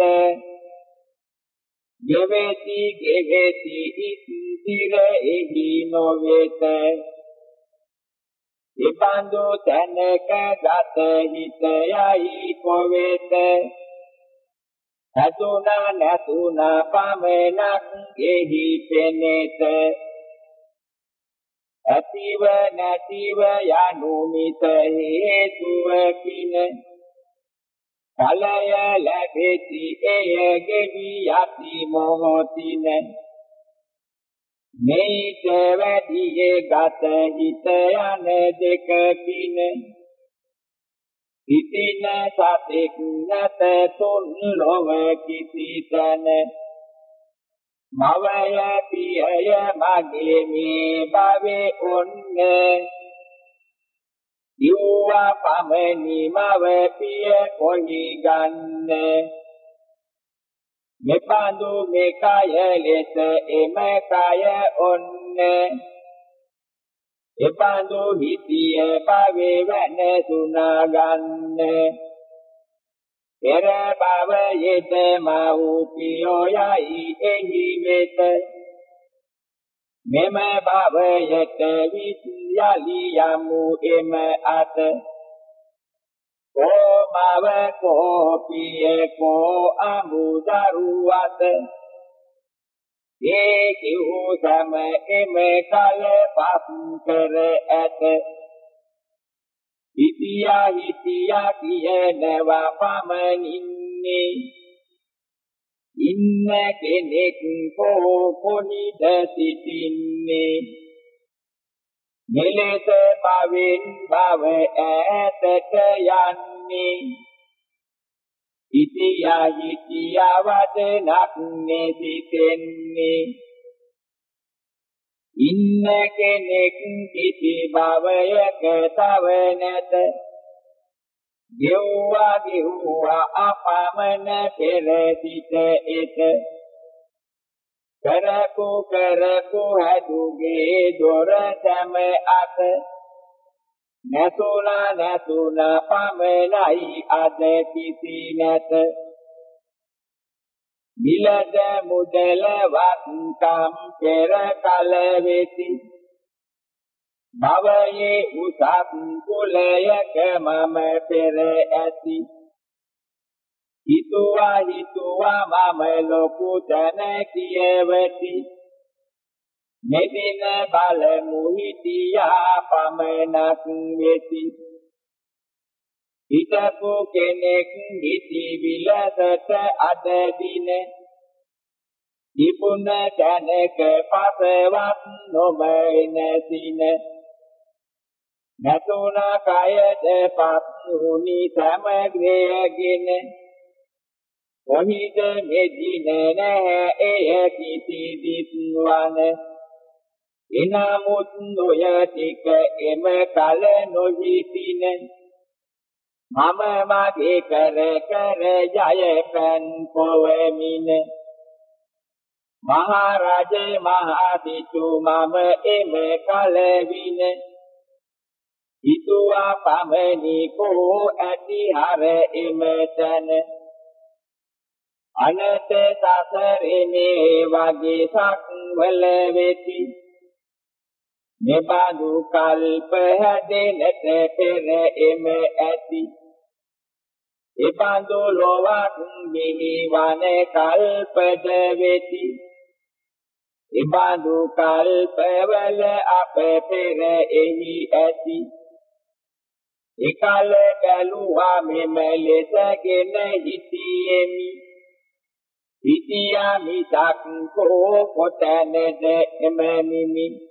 ගෙවෙති ගෙවෙති ඉතිර එහි නොවෙත. ඉබඳු තැනක ගත හිත යයි කොවෙත නැතුණා නැතුණා පමනක් එහි පෙනෙත. ඇතිව නැතිව යනු මිත හේතුව කින ඵලය ලැබෙති එය ගෙවි යති මොහොතින. මේක වැඩියේ ගත හිත යන දෙක කින ඉතින සතෙක් නැත තුන් ලොව කිසි තැන. මවය පියය මගේ මේ භවේ ඔන්නේ. යුවා පමණි මව පිය කොහි ගන්නේ. මෙපඳු මේකය ලෙස එම කය ඔන්නේ. එපඳු හිතිය භවේ වෙන සුනා ගන්නේ. පෙර භවයේත මව්පියෝ යයි එහි වෙත. මෙම භවයට විද්‍යලි යමු එම අත. කෝ මව කෝ පිය කෝ අමුදරු අත ඒ කිව් සම එම කල පස් කර ඇත. හිතියා හිතියා කියනවා පමණින්නේ ඉන්න කෙනෙක් කෝ කොනිද සිටින්නේ? මෙලෙස භවෙන් භව ඈතට යන්නේ. හිතියා හිතියා වදනක් නෙසිතෙන්නේ ඉන්න කෙනෙක් කිසි භවයක තව නැත. ගෙව්වා ගෙව්වා අපමණ පෙර සිට එත. කරකු කරකු හැදුගේ දොර සැම අත. නැතුණා නැතුණා පමණයි අද කිසි නැත. මිලද මුදල වත්කම් පෙර කල වෙති භවයේ උසස් කුලයක මම පෙර ඇති. හිතුවා හිතුවා මම ලොකු තැන කියවති. මෙදින බලමු හිටියා පමණක් වෙති. හිතපු කෙනෙක් හිටි විලසට අද දින ඉපුණ තැනක පසවත් නොබයිනසින නැතුණ කයද පත්ුනි සමග්‍රයගෙන. කොහිද මෙදින නැහැ එය කිසි දිත්වන එනමුත් නොය ටික එම කල නොහිතින මම මගේ කර කර ජය පෙන් පොවෙමින. මහරජේ මහසිතු මම එම කල වින හිතුවා පමණි කෝ ඇති හර එම තන. අනත සසරේ වගේ සක්වල වෙති. මෙබඳු කල්ප හැදෙනට පෙර එම ඇති. එබඳු ලොවක් මෙහි වන කල්පද වෙති. එබඳු කල්පවල අප පෙර එහි ඇති. එකල බැලුවා මෙම ලෙසගෙන හිටියෙමි. හිටියා මිසක් කෝ කොතැනද එමෙමිමි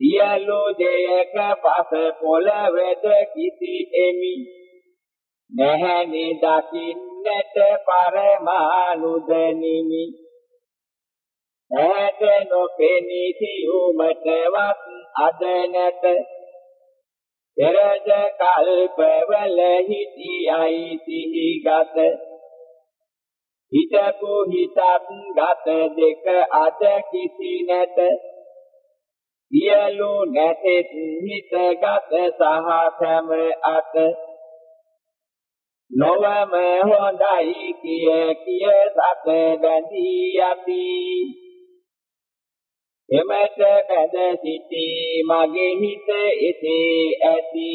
සියලු දෙයක පස පොළවද කිසි එමි. නැහැනි දකින්නට පරමානුදනිමි. ඈත නොපෙනී සියුමටවත් අද නැත පෙරද කල්පවල හිටියයි සිහිගත. හිතපු හිතත් ගත දෙක අද කිසි නැත. සියලු නැතෙත් හිතගත සහ සැම අත. නොවම හොඳයි කිය කිය සත බැඳී යති. එමෙත බැඳ සිටි මගේ හිත එසේ ඇති.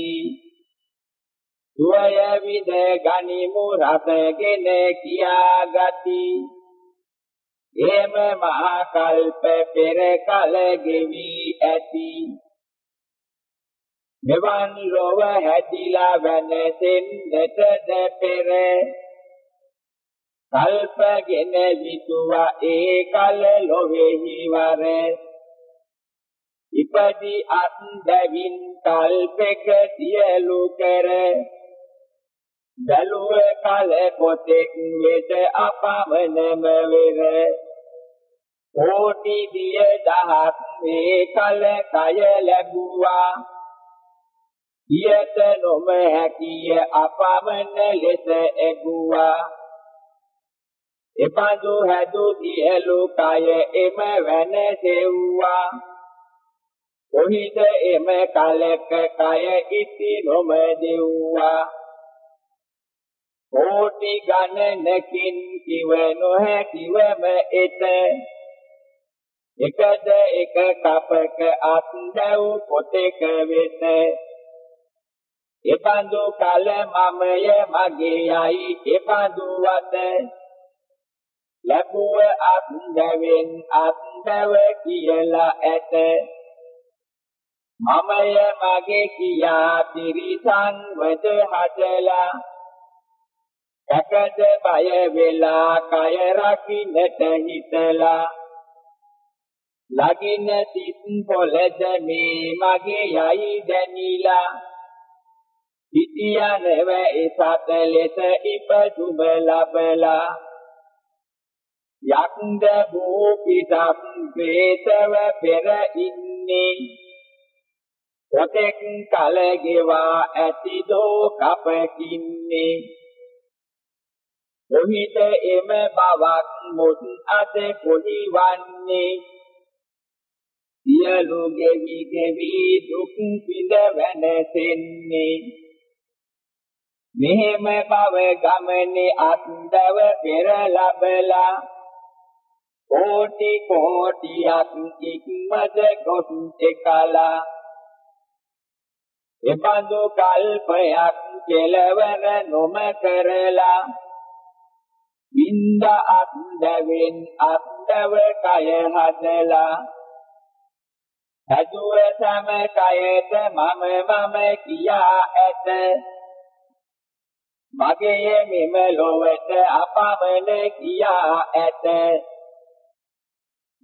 සුවය විද ගනිමු රසගෙන කියා ගති එම මහා කල්ප පෙර කල ගෙවි ඇති. මෙවන් ලොව හැදිලා වෙනසෙන්නටද පෙර කල්පගෙන විතුවා ඒ කල ලොවේහි වර. ඉපදි අත් දැවින් කල්පක සියලු කර. බැලුව කල කොතෙක් වෙත අපමණම වෙර. කෝටි දිය දහස් මේ කල කය ලැබුවා. ඊයත නොම හැකිය අපමණ ලෙස එගුවා එපඳු හැදු සියලු කය එම වෙනසෙව්වා කොහිද එම කලක කය ඉති නොම දෙව්වා. කෝටි ගණනකින් කිව නොහැකිවම එත. එකද එක කපක අත් දැව් පොතක වෙත. එපඳු කල මමය මගේ යයි එපඳු වත ලැබුව අත් දැවෙන් අත් දැව කියලා ඇත. මමය මගේ කියා පිරිසන් වද හදලා. සැකද බය වෙලා කය රකින්නට හිතලා. ලගින සිත් පොළද මේ මගේ යයි දැනිලා. හිතියනව එසත ලෙස ඉපදුම ලබලා. යක්ද වූ පිටක් වේතව පෙර ඉන්නේ. කොතෙක් කල ගෙවා ඇති දෝ කපකින්නේ. කොහිද එම බවක් මුත් අද කොහි වන්නේ? සියලු ගෙවි ගෙවි දුක් පිඳ වෙනසෙන්නේ මෙහෙම බව ගමනේ අත්දව පෙර ලබලා කෝටි කෝටියක් ඉක්මද ගොස් එකලා. එබඳු කල්පයක් කෙලවර නොම කරලා වින්ද අත්දවෙන් අත්දව කය හදලා හදුව සම කයද මම මම කියා ඇත. මගේ මෙම ලොවට අපමණ කියා ඇත.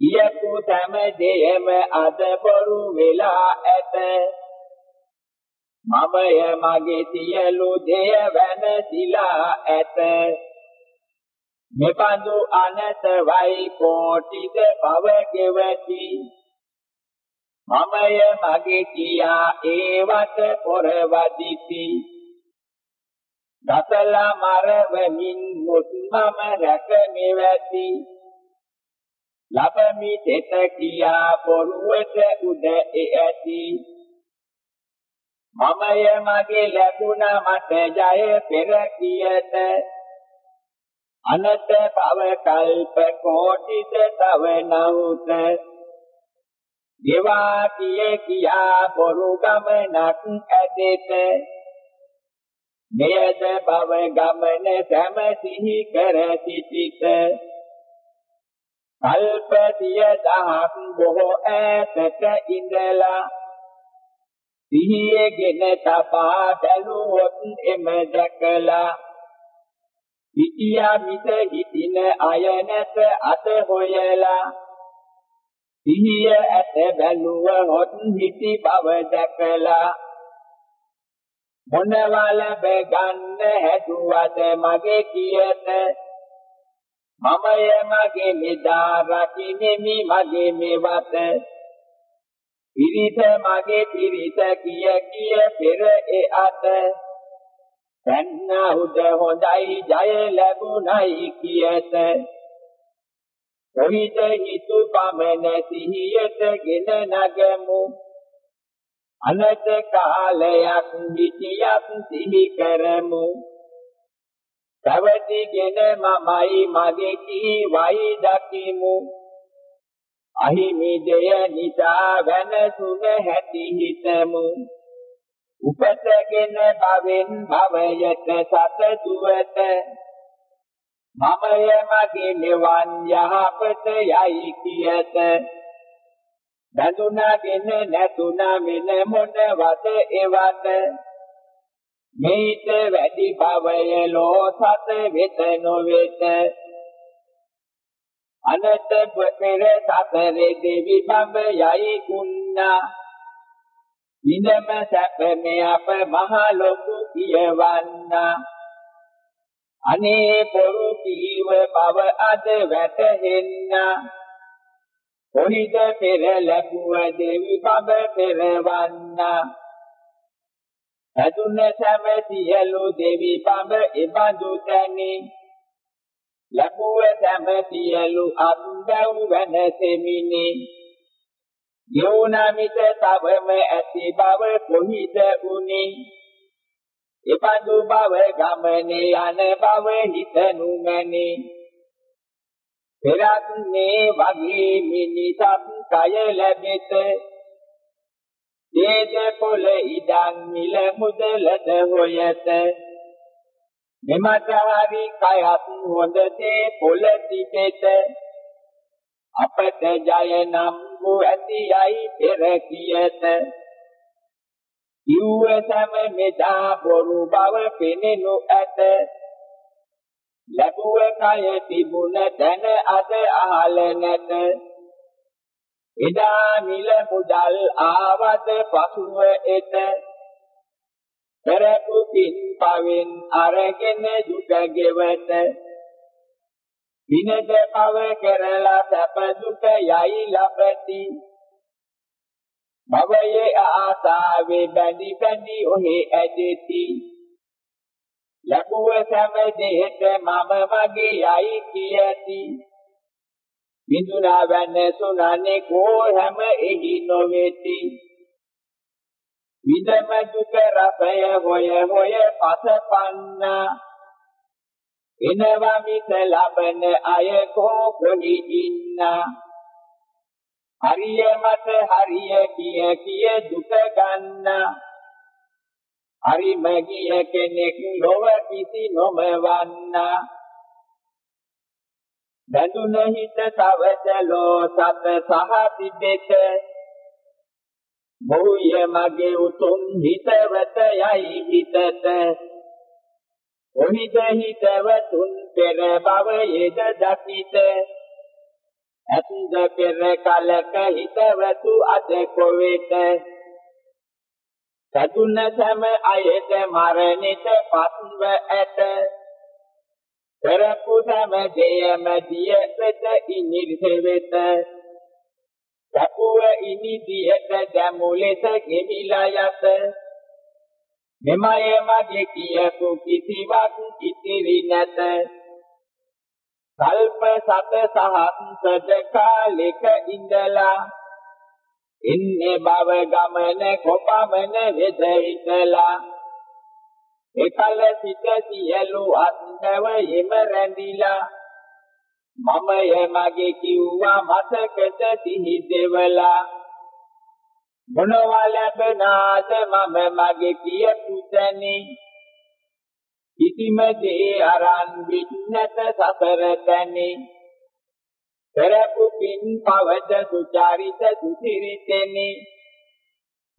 ඊයතු සම දෙයම අද බොරු වෙලා ඇත. මමය මගේ සියලු දෙය වෙනසිලා ඇත. මෙබඳු අනත වයි කෝටිද භව ගෙවති. මමය මගේ කියා ඒවට පොරවදිති. දසලා මරවමින් මුත් මම රැක මෙවැති. ලබමි තෙත කියා පොරුවට උද ඇති මමය මගේ ලැබුණා මට ජය පෙර කියත. අනත භව කල්ප කෝටිද තව නවුත. දේවා කියේ කියා බොරු ගමනක් ඇදෙත. මෙයද භව ගමන සෑම සිහි කර සිටිත. කල්ප සිය දහස් බොහෝ ඈතට ඉඳලා සිහියගෙන තබා බැලුවොත් එම දැකලා හිතියා මිස හිතින අය නැත අත හොයලා සිහිය ඇත බැලුවොත් හිති බව දැකලා මොනවා ලැබ ගන්න හැදුවද මගේ කියත? මමය මගේ මෙදා රකින්නෙමි මගේ මෙවත. පිරිත මගේ පිරිත කිය කිය පෙර ඒ අත. පැන්න උද හොඳයි ජය ලැබුණයි කියත. කොහිද හිතු පමන සිහියට ගෙන නගමු. අනත කාලයක් විචියක් සිහි කරමු. පැවතිගෙන මමයි මගේ කී වයි දකිමු. අහිමි දෙය නිසා වෙනසුන හැටි හිතමු. උපතගෙන භවෙන් භවයට සත දුවත මමය මගේ නිවන් යහපත යයි කියත. බඳුනාගෙන නැතුණා මෙන මොනවද එවත. මේත වැඩි භවය ලෝසත වෙත නොවෙත. අනත පෙර සතරේ දෙවි බඹ යයි කුන්නා ඉඳම සැප මේ අප මහ ලොකු කියවන්නා අනේ පොරු කීව බව අද වැටහෙන්නා. කොහිද පෙර ලැබුව දෙවි බඹ පෙරවන්නා. ඇතුන සැම සියලු දෙවි බඹ එබඳු තැනි. ලැබුව සැම සියලු අත්බැව් වෙනසෙමිනි යෝනාමිත තවම ඇති බව කොහිද උනේ? එපඳු බව ගමනේ යන බව හිතනු මැනේ. පෙරත්නේ වගේ මිනිසත් කය ලැබෙත. දේද පොළ ඉදන් මිල මුදලද හොයත. මෙමත හරි කයත් හොඳතේ පොළ තිබෙත. අපට ජය නම් වූ ඇතියයි පෙර කියත. ඉව්ව සම මෙදා බොරු බව පෙනෙනු ඇත. ලැබුව කය තිබුණ තැන අද අහල නැත. එදා මිල මුදල් ආවද පසුව එත. කරපු පින් පවෙන් අරගෙන දුක ගෙවත. විනද පව කරලා සැප දුක යයි ලබති. භවයේ ආසාවේ බැඳි බැඳි ඔහි ඇදෙති. ලැබුව සෑම දෙහෙත මම මගේ යයි කියති. විඳුනා වැන්න සුනන්නේ කෝ හැම එහි නොවේති. විදම දුක රසය හොය හොය පසපන්නා. එනවා මිස ලබන අය කෝ කොහි ඉන්නා? හරිය මත හරිය කිය කිය දුක ගන්නා. හරි මගිය කෙනෙක් නොව කිසි නොමවන්නා. බඳුන හිත තවදලෝ සත සහ තිබෙත මොහුය මගේ උතුම් හිතවත යයි හිතත. ඔහිද හිතවතුන් පෙර භවයේද දකිත. ඇත්ද පෙර කලක හිතවතු අද කොවෙත සතුන සම අයද මරණිත පත්ව ඇත. කරපු සම දෙයම දිය වෙත ඉනිරිසෙවෙත සපුව ඉනිදියට දැමුලෙස ගෙවිලා යත. මෙමය මගේ කියපු කිසිවක් ඉතිරි නැත. කල්ප සත සහස්ත කාලෙක ඉඳලා ඉන්නේ බව ගමන කොපමණ වෙදයිතලා එකල සිට සියලු අත්දව යෙම රැඳිලා මමය මගේ කිව්වා මතකද සිහි දෙවලා. මොනවා ලැබනාද මම මගේ කියපු තැනේ කිසිම දේ අරන් වින්නත සසර තැනේ. පෙරපු පින් පවද සුචාරිත සුචිරිතෙනි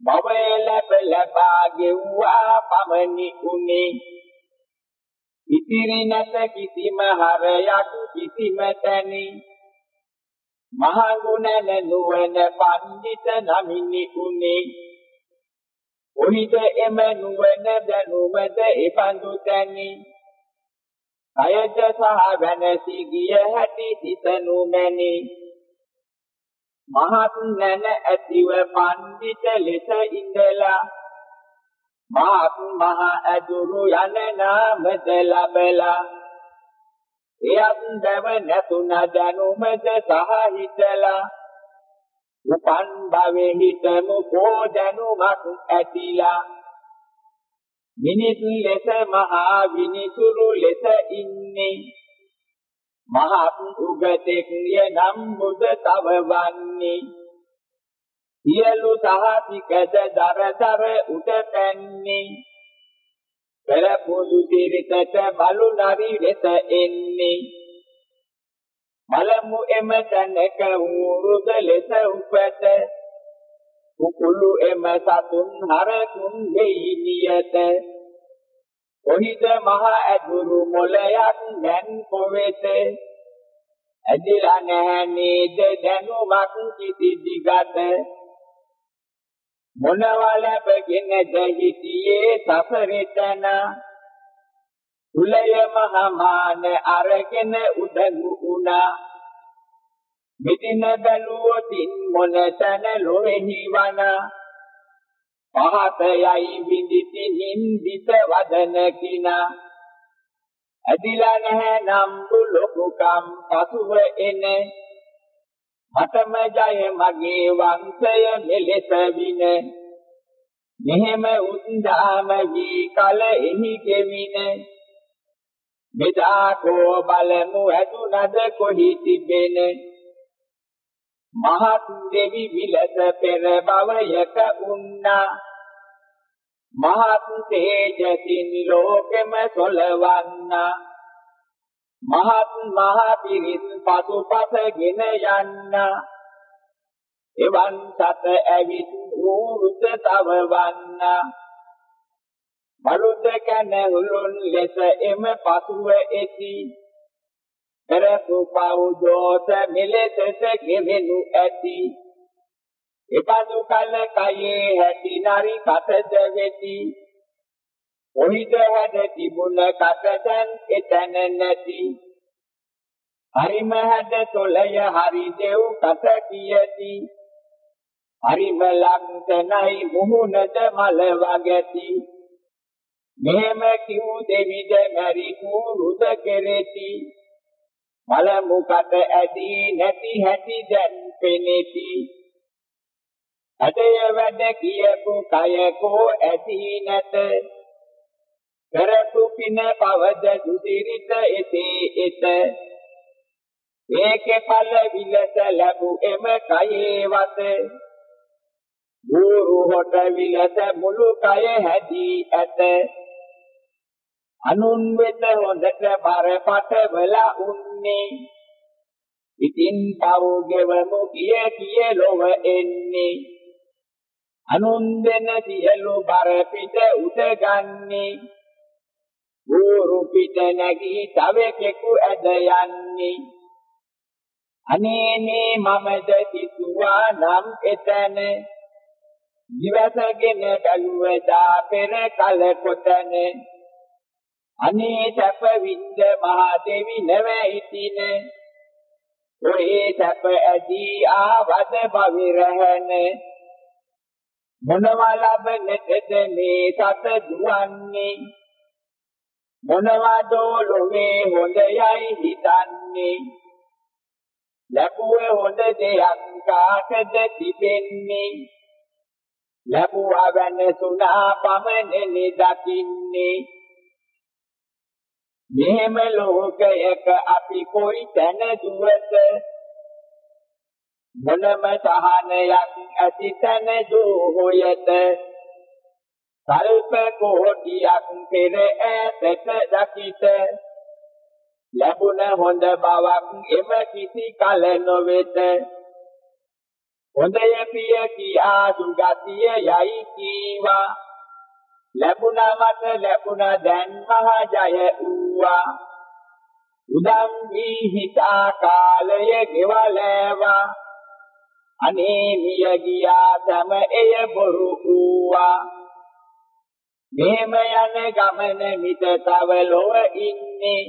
භවය ලැබ ලබා ගෙව්වා පමණි උනේ. ඉතිරි නැත කිසිම හරයක් කිසිම තැනි. මහඟුණන නුවණ පඬිත නමිනි උනේ. ඔහිද එම නුවණ දැනුමද එපඳු තැනි අයද සහ වෙනසි ගිය හැටි සිතනු මැනි. මහත් නැන ඇතිව පඬිත ලෙස ඉඳලා මහත් මහ අදුරු යන නාමද ලබලා එයත් දැව නැතුණ දැනුමද සහ හිතලා උපන් භවෙ හිතමු කෝ දැනුමක් ඇතිලා. මිනිත් ලෙස මහා විනිසුරු ලෙස ඉන්නේ. මහත් උගතෙක් යනම් බුද තව වන්නේ. සියලු සහතිකද දරදර උට පැන්නේ. පෙර පොදු තිරිතට බලු නරි වෙත එන්නේ. බලමු එම තැනක වූරුද ලෙස උපත. කුකුළු එම සතුන් හරකුන් වෙයි නියත. ඔහිද මහ ඇදුරු මොලයක් දැන් කොවෙත? ඇදිලා නැහැ නේද දැනුමක් කිසි දිගත? මොනවා ලැබගෙනද හිටියේ සසරෙතන කුලය මහමාන අරගෙන උදඟු උනා මෙදින බැලුවොතින් මොන තැන ලොවේහි වනා. පහත යයි විඳිති නින්දිත වදන කිනා. ඇදිලා නැහැ නම් ලොකුකම් පසුව එන. මතම ජය මගේ වංශය මෙලෙස වින. මෙහෙම උන්දාම වී කල එහි ගෙවින. මෙදා කෝ බලමු ඇදුනද කොහි තිබෙන? මහත් දෙවි විලස පෙර භවයක උන්නා. මහත් තේජසින් ලෝකෙම සොලවන්නා. මහත් මහ පිරිස් පසුපසගෙන යන්නා. එවන් සත ඇවිත් වූරුත තව වන්නා මරුත කන උලුන් ලෙස එම පසුව එති. කරපු පවුදෝත මෙලෙසට ගෙවෙනු ඇති. එපදු කල කයේ හැටි නරි කටද වෙති. ඔහිද හැද තිබුණ කට දැන් එතන නැති. හරිම හැද තොලය හරි දෙව් කට කියති. හරිම ලක්තනයි මුහුණද මල වගති මෙහෙම කිව් දෙවිද මැරි කුරුද කෙරෙති. මල මුකට ඇදී නැති හැටි දැන් පෙනෙති. අදය වැඩ කියපු කය කෝ ඇදී නැත. කරපු පින පවද දුදිරිත එතේ එත. ඒකේ පල විලස ලැබු එම කයේ වත. ගුරු හොට විලස මුළු කය හැදී ඇත. අනුන් වෙත හොඳට බරපත වෙලා උන්නේ. ඉතින් පව් ගෙවමු කිය කිය ලොව එන්නේ. අනුන් දෙන සියලු බර පිට උදගන්නේ ගුරු පිට නැගී තවෙකෙකු ඇද යන්නේ. අනේ මේ මමද සිතුවා නම් එතන. දිවසගෙන බැලුවදා පෙර කල කොතන? අනේ සැප වින්ද මහා දෙවි නැවැහිතින. ඔයේ සැප ඇදී ආවද බවිරහන. මොනවා ලබන්නටද මේ සත දුවන්නේ? මොනවා දෝලොවේ හොඳයයි හිතන්නේ? ලැබුවේ හොඳ දෙයක් කාටද තිබෙන්නේ? ලැබුවා වෙනසුනා පමණනේ දකින්නේ. මෙහෙම ලෝකයක අපි කොයි තැන දුවද මොනම සහනයක් ඇති තැන දුහොයද කල්ප කෝටියක් පෙර ඈතට දකිත. ලැබුණ හොඳ බවක් එම කිසි කල නොවේත. හොඳය පිය කියා සුගතිය යයි කීවා. ලැබුණා මට ලැබුණා දැන් මහ ජය වූවා. උදම් වී හිතා කාලය ගෙවලෑවා. අනේ මිය ගියා තම එය බොරු වූවා. මෙහෙම යන ගමන මිට තව ලොව ඉන්නේ.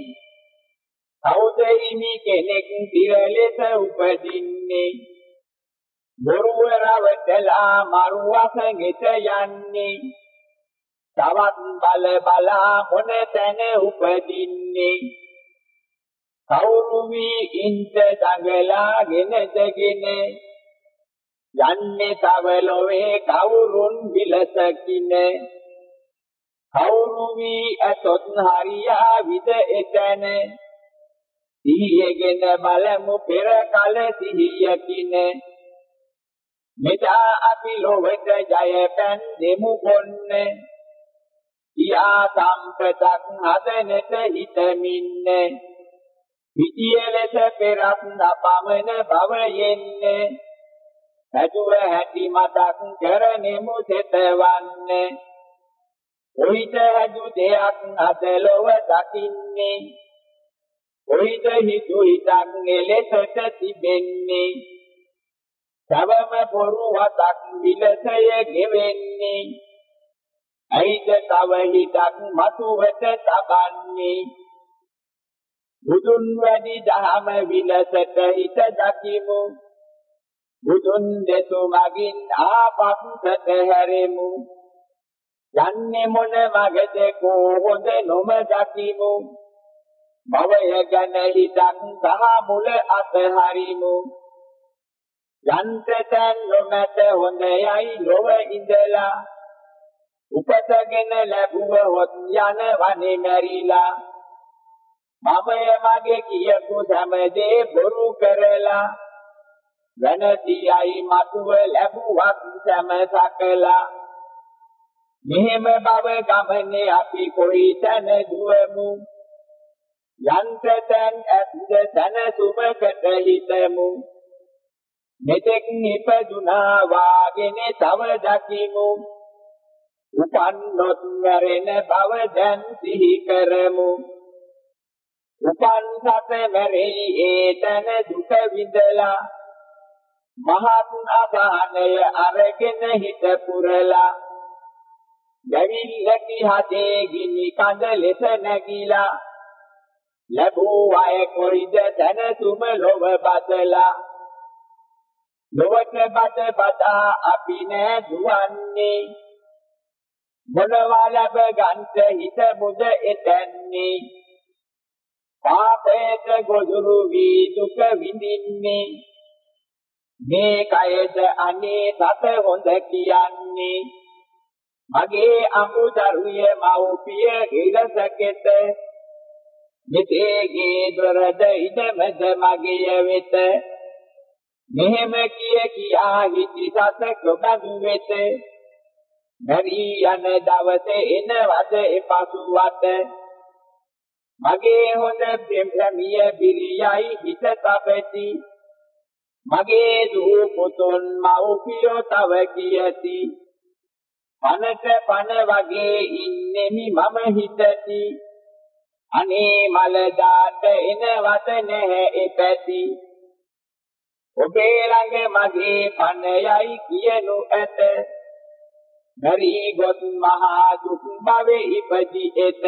කවුද හිමි කෙනෙක් තිර ලෙස උපදින්නේ? බොරුව රවටලා මරුවස ගෙත යන්නේ. තවත් බල බලා මොන තැන උපදින්නේ? කවුරු වී ඉන්ද දඟලාගෙන දගෙන? යන්නේ තව ලොවේ කවුරුන් විලසකින? කවුරු වී අතොත් හරියා විද එතන? සිහියගෙන බලමු පෙර කල සිහියකින. මෙදා අපි ලොවට ජය පෑන් දෙමු කොන්නේ කියා සම්පතක් හදනට හිතමින්නේ. විදිය ලෙස පෙරත් නපමන බව යෙන්නේ හැදුව හැටි මතක් කරනෙමු සෙතවන්නේ කොයිද හැදු දෙයක් අද ලොව දකින්නේ? කොයිද හිතු හිතක් නෙලෙසට තිබෙන්නේ? සවම පොරු වතක් විලසය ගෙවෙන්නේ. ඇයිද තව හිතක් මතුවට තබන්නේ. බුදුන් වැඩි දහම විලසට හිත දකිමු. බුදුන් දෙතු මගින් ආපස්සට හැරෙමු යන්නේ මොන මගද කොහොද නොම දකිමු. භවය ගැන හිතක් සහ මුල අතහරිමු. යන්තයන් නොමැත හොඳයයි ලොව ඉඳලා උපතගෙන ලැබුව හොත් යන වනේ මැරිලා මමය මගේ කියපු සමදේ බොරු කරලා වෙනතියයි මතුව ලැබුවත් සම සකලා. මෙහෙම බව ගමනේ අපි කොයි තැන දුවමු? යන්තයන් ඇත්ද තන සුමකට හිතමු. මෙතෙක් ඉපදුනා වාගෙන තව දකිමු. උපන්නොත් මැරෙන බව දැන් සිහි කරමු. උපන් සත මැරෙයි ඒතන දුක විඳලා. මහත් අසහනය අරගෙන හිත පුරලා. යවිල්ලකි හදේ ගිනි කඳ ලෙස නැගිලා. ලැබූ අය කොයිද දැනතුම ලොව බදලා. ලොවට බද බදා අපි නෑ දුවන්නේ. මොනවා ලැබ ගන්ට හිත මුද එතන්නේ. පාපයට ගොදුරු වී දුක විඳින්නේ. මේ කයද අනේ සත හොඳ කියන්නේ. මගේ අමුදරුය මව්පිය හිලසකෙත මෙතේගේ දොරද ඉදමද මගේ වෙත. මෙහෙම කිය කියා හිටි සත කොබඳු වෙත. මරී යන දවසේ එනවද එපසුවත මගේ හොඳ ප්‍රේමිය බිරියයි හිත තපති. මගේ දූ පුතුන් මව්පියෝ තව කියති. පනට පන වගේ ඉන්නෙමි මම හිතති. අනේ මල දාට එනවත නැහැ එපැති. ඔබේ ළඟ මගේ පනයයි කියනු ඇත. මරී ගොත් මහා දුක් භවේ ඉපදි එත.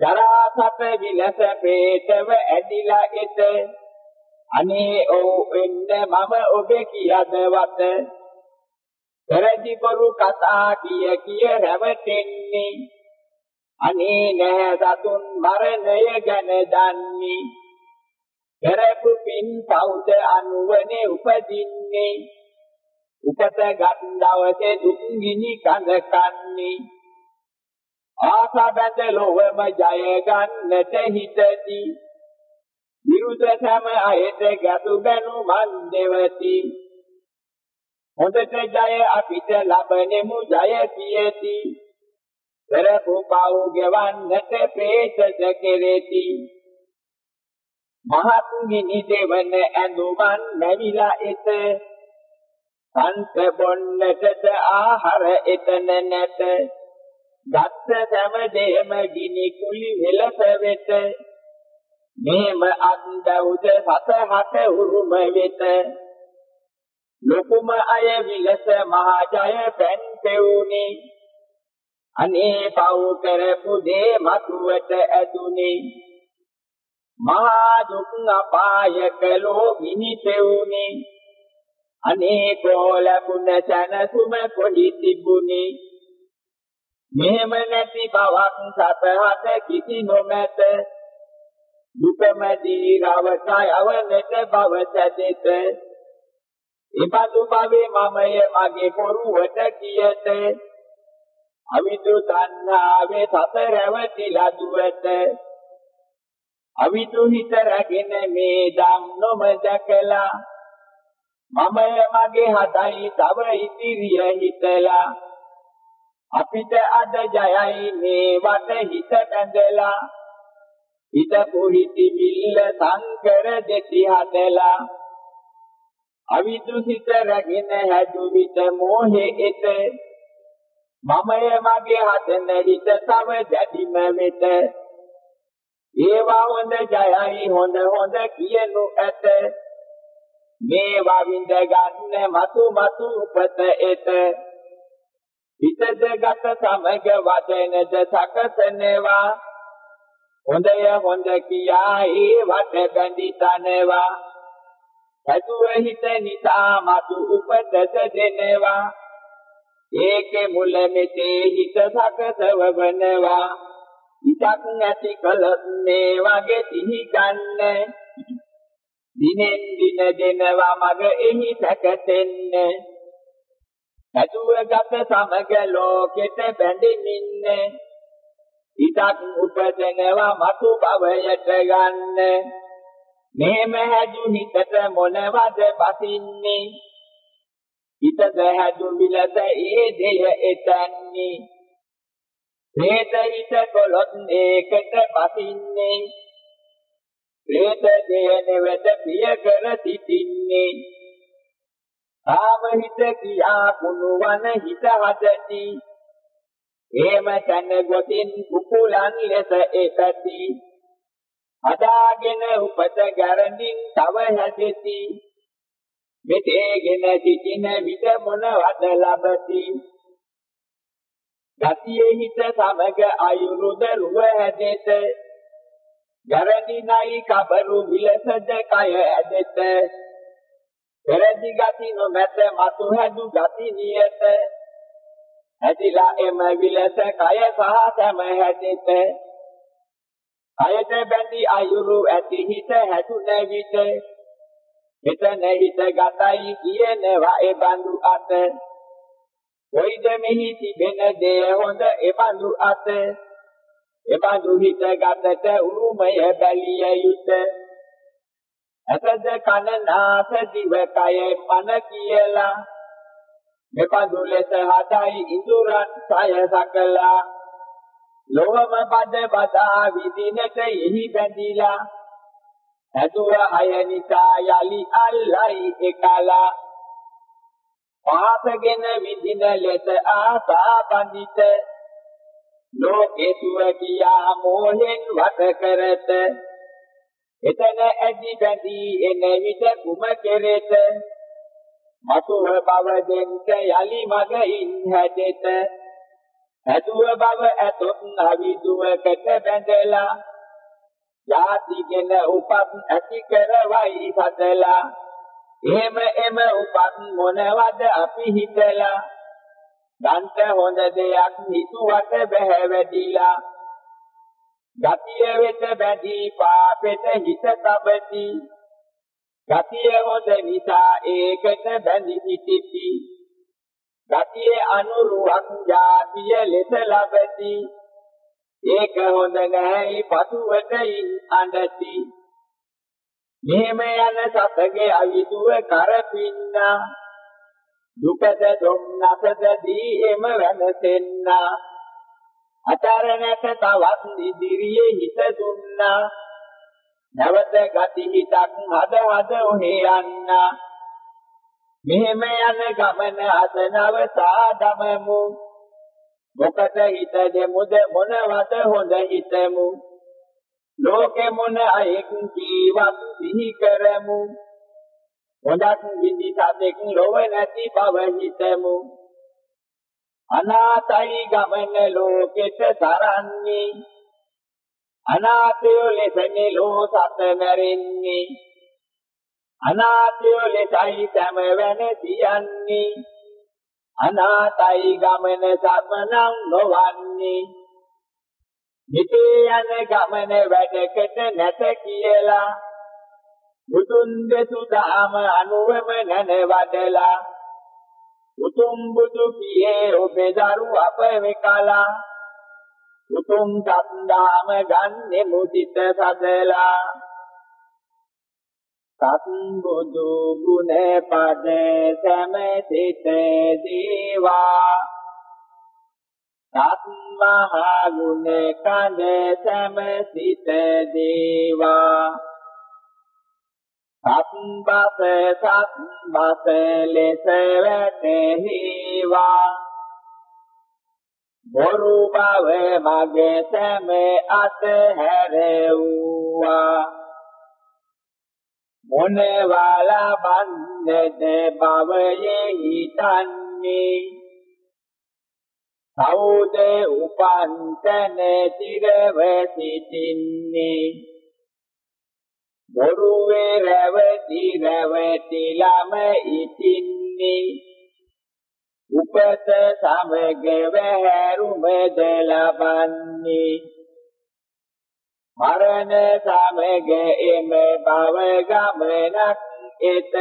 ජරා සත විලස පේතව ඇදිලා එත. අනේ ඕ එන්න මම ඔබේ කියදවත. පෙරදි බොරු කතා කිය කිය රැවටෙන්නේ. අනේ නෑ සතුන් මරණය ගැන දන්නේ. කරපු පින් පවුද අනුවනේ උපදින්නේ. උපත ගත් දවසේ දුක් ගිනි කඳ කන්නේ. ආසා බඳ ලොවම ජය ගන්නට හිතති. විරුද්ධ සම අයට ගතු බැනු මන් දෙවති. හොඳට ජය අපිට ලබනෙමු ජය කියති කරපු පව් ගෙවන්නට ප්‍රේතද කෙරෙති. මහත් ගිනි දෙවන ඇඳුමන් නැවිලා එත. සංත බොන්නටද ආහාර එතන නැත. දත්ත සෑම දෙයම ගිනි කුලි වෙලස වෙත. මේම අන්දවුද සතහට උරුම වෙත. ලොකුම අය විලස මහා ජය පෙන් පෙවුනි. අනේ පව් කරපු දේ මතුවට ඇදුනි. මහා දුක් අපායක ලෝකිනි පෙවුනි අනේ කෝලකුණ සනසුම කොහි තිබුනි මෙහෙම නැති බවක් සතහත කිසි නොමැත. දුකම දී රවචය අවනට බව සැදෙත ඉපදු භවේ මමය මගේ පොරුවට කියත. අවිදු තණ්හාවේ සතරවතිලා දුවත අවිදු හිත රැගෙන මේ ධම් නොම දැකලා මමය මගේ හදයි තව ඉතිරිය හිතලා. අපිට අද ජයයි මේ වට හිත බැඳලා හිත කුහිති මිල්ල සංකර දෙති හදලා. අවිදුසිත රැගෙන හැදු විට මෝහෙ එත. මමය මගේ හදන හිත තව දැඩිම වෙත. ඒවා හොඳ ජයයි හොඳ හොඳ කියනු ඇත. මේවා විඳ ගන්න මතු මතු උපත එත. හිතද ගත සමග වදනද සකසනවා. හොඳය හොඳ කියා ඒ වට බැඳි තනවා. හැදුව හිත නිසා මතු උපතද දෙනවා. ඒකේ මුල මෙතේ හිත සකසව වනවා හිතක් නැති කලත් මේ වගේ තිහි ගන්න. දිනෙන් දින දෙනවා මග එහි සැකසෙන්නේ. ඇදුව ගත සමග ලෝකෙට බැඳෙමින්නේ හිතක් උපදෙනවා මතු භවයට ගන්න. මෙහෙම හැදු හිතට මොනවද බසින්නේ? හිතද හැදු විලස ඒ දෙය එතන්නේ. ප්‍රේත හිත කොලොත් ඒකට බසින්නේ. ප්‍රේත දෙය නෙවෙත පිය කර සිටින්නේ. කාම හිත කියා කුණුවන හිත හදති. එහෙම තන ගොතින් කුකුලන් ලෙස එකති හදාගෙන උපත ගැරඬින් තව හැදෙති. මෙතේගෙන සිටින විද මොනවද ලබති? ගතියේ හිත සමග අයුරුද රුව හැදෙත. ගැරඬිනයි කබරු විලසද කය ඇදෙත. පෙරදි ගති නොමැත මතු හැදු ගති නියත. ඇදිලා එම විලස කය සහ සම හැදිත. කයට බැඳි අයුරු ඇති හිත හැදුන විට මෙතන හිත ගතයි කියනවා ඒ බඳු අත. කොයිද මෙහි තිබෙන දේ හොඳ ඒ බඳු අත? ඒ බඳු හිත ගතට උරුමය බැලිය යුතුය ඇසද කන නාස දිව කය මන කියලා. මෙපඳු ලෙස හදයි ඉඳුරන් සය සකලා. ලෝම බද බදා විදිනට එහි බැඳිලා. ඇදුව අය නිසා යලි අල්ලයි එකලා. පාසගෙන විදින ලෙස ආසා බඳිත. ලෝකේ සුව කියා මෝහෙන් වට කරත. එතන ඇදි බැඳී එන විට කුම කෙරෙත? මතුව බව දෙන්ට යලි මගින් හැදෙත. ඇදුව බව ඇතොත් අවිදුවකට බැඳලා. යාතිගෙන උපත් ඇති කරවයි සදලා එහෙම එම උපත් මොනවද අපි හිතලා? දන්ත හොඳ දෙයක් හිතුවට බෑ වැඩිලා ගතිය වෙත බැඳී පාපෙත හිත තබති. ගතිය හොඳ නිසා ඒකට බැඳි සිටිති. ගතිය අනුරුවක් ජාතිය ලෙස ලබති. ඒක හොඳ නැහැයි පසුවට අඬති. මෙහෙම යන සතගේ අවිදුව කරපින්නා. දුකද දුන්නසද දී එම වෙනසෙන්නා අතරණට තවත් ඉදිරියේ හිත දුන්නා. නැවත ගති හිතක් හද හද ඔහේ යන්නා. මෙහෙම යන ගමන අසනව සාදමමු. මොකට හිත දෙමුද මොනවද හොඳ හිතමු? ලෝකෙ මොන අයෙක් ජීවත් සිහි කරමු? හොඳක් විදි සතෙක් ලොව නැති බව හිතමු. අනාතයි ගමන ලෝකෙට තරන්නේ අනාථයෝ ලෙසනේ ලෝ සත මැරෙන්නේ. අනාථයෝ ලෙසයි සෑම වෙන තියන්නේ. අනාතයි ගමන සමනං නොවන්නේ. මිතේ යන ගමන වැඩකට නැත කියලා බුදුන් දෙසු දාම අනුවම නැනවදලා උතුම් බුදු පියේ ඔබේ දරු අප වෙකලා. උතුම් සත්දාම ගන්නෙ මුදිත සදලා. සත්බුදු ගුණ පද සමසිත දීවා. සත්මහා ගුණ කඳ සමසිත දේවා. සත්බස සත්බස ලෙස වැටහිවා. බොරු බව මගේ සැම අතහැරෙව්වා. මොනවාලා බන්දද බවයේ හිතන්නේ? සෞද උපන්තන තිරව සිටින්නේ? බොරුවේ රැවටි රැවටි ළම ඉතින්නේ. උපත සමග වැහැරුමද ලබන්නේ. මරණ සමග එම භව ගමනක් එත.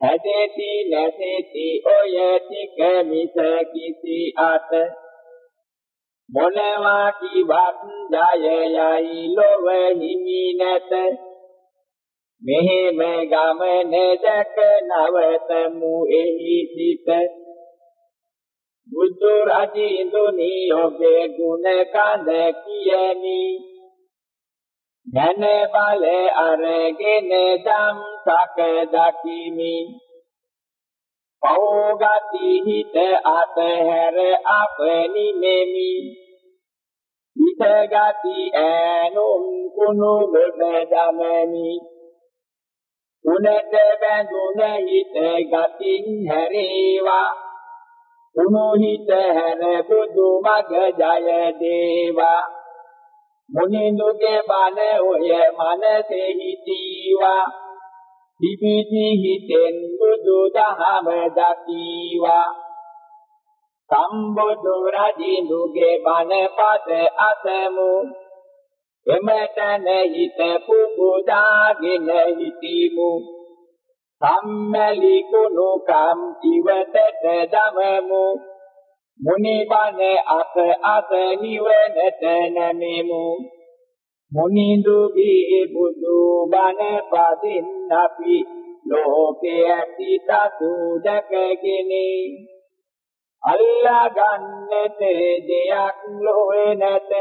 හැදෙති නැසෙති ඔය ටික මිස කිසි අත. මොනවා කිවත් ජයයයි ලොව හිමි නැත මෙහෙම ගමන දැක නවතමු එහි සිට බුදු රජින්දුනි ඔබේ ගුණ කඳ කියමි. ධන බල අරගෙන දම් සක දකිමි. පෞගති හිත අතහැර අපනි මෙමි. හිතගති ඈනුම් කුණු බෙදමනි උනට බැඳුන හිත ගතින් හැරේවා. කුණු හිත හැර බුදු මග ජය දේවා. මුනිඳුගේ බණ ඔය මනසේ හිතීවා. පිපිති හිතෙන් බුදු දහම දකීවා. සම්බුදු රජිනුගේ බණ පද අසමු එමෙතන හිත පුබුදාගෙන හිතීමු සම්මැලි කුණු කම් ඉවතට දමමු. මුනි බණ අප අප නිවනට නැමෙමු. මුනිඳුගේ බුදු බණ පදින් අපි ලෝකේ ඇති තතු දැකගෙන. අල්ලා ගන්නට දෙයක් ලෝේ නැත.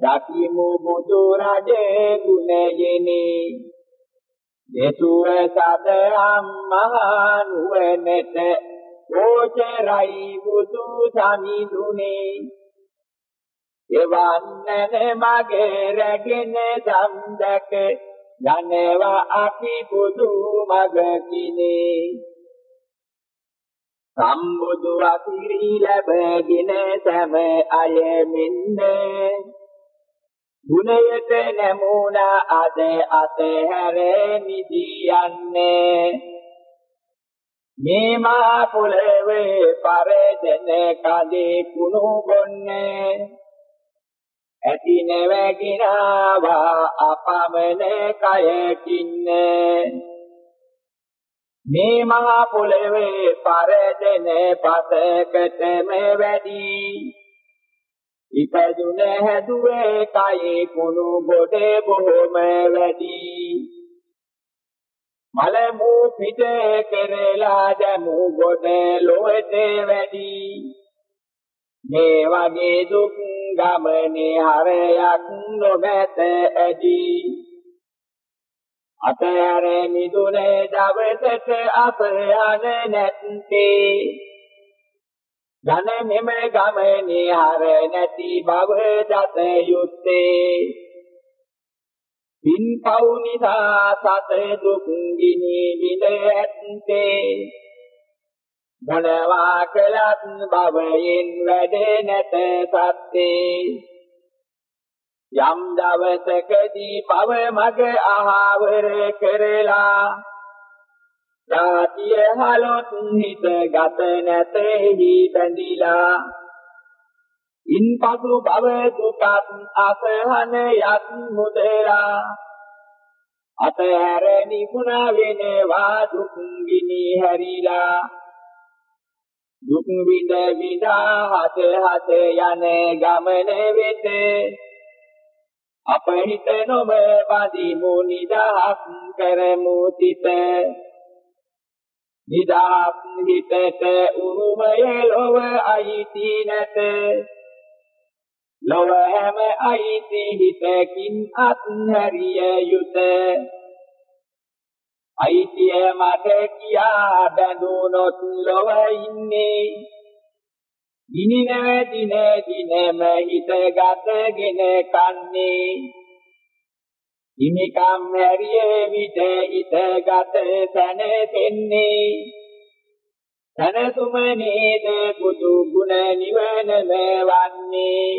දකිමු බුදු රජේ ගුණයෙනි. දෙතුව සදම් මහා නුවණට ඕචරයි බුදු සමිඳුනේ එවන්නන මගේ රැගෙන සම්දක යනවා අපි බුදු මග කිනේ සම්බුදු අසිරි ලැබගෙන සෑම අය මෙන්න ගුණයට නැමුණා අද අතහැර නිදියන්නේ මේ මා පොළවේ පරදෙන කදේ කුණු බොන්නේ ඇති නැවැගිනවා අපමණ කයකින්නේ. මේ මහා පොළවේ පරදෙන පතකටම වැඩි. ඉපදුන හැදුවේ කයේ කුණු ගොඩ බොහොම වැඩි. මල මූ පිට කෙරලා දැමු ගොඩ ලොවට වැඩි. මේ වගේ දුක් ගමනේ හරයක් නොමැත ඇදී අතහැර මිදුනේ දවසට අප යන නැත්තේ. ධන මෙම ගමනේ හර නැති බව දත යුත්තේ. පින් පව් නිසා සත දුක් ගිනි විඳ ඇත්තේ. ධනවා කලත් භවයෙන් වැඩ නැත සත්තේ. යම් දවසකදී පව මග අහවර කරලා රාතිය හලොත් හිත ගත නැතෙහි බැඳිලා. ඉන්පසු භව දුකත් අසහන යත් මුදලා. අතහැර නිකුණ වෙනවා දුක් ගිනි හැරිලා. දුක් විඳ විඳා හත හත යන ගමන වෙත අප හිත නොම බඳිමු නිදහස් කරමු සිත නිදහස් හිතට උරුමය ලොව අයිති නැත. ලොව හැම අයිති හිතකින් අත්හැරිය යුතුය අයිතිය මට කියා බැඳුනොත් ලොව ඉන්නේ. ගිනි නැවැදින දිනම හිත ගතගෙන කන්නේ. හිමිකම් හැරියේ විට හිත ගත තැනෙන්නේ තනසුම නේද බුදු ගුණ නිවනම වන්නේ.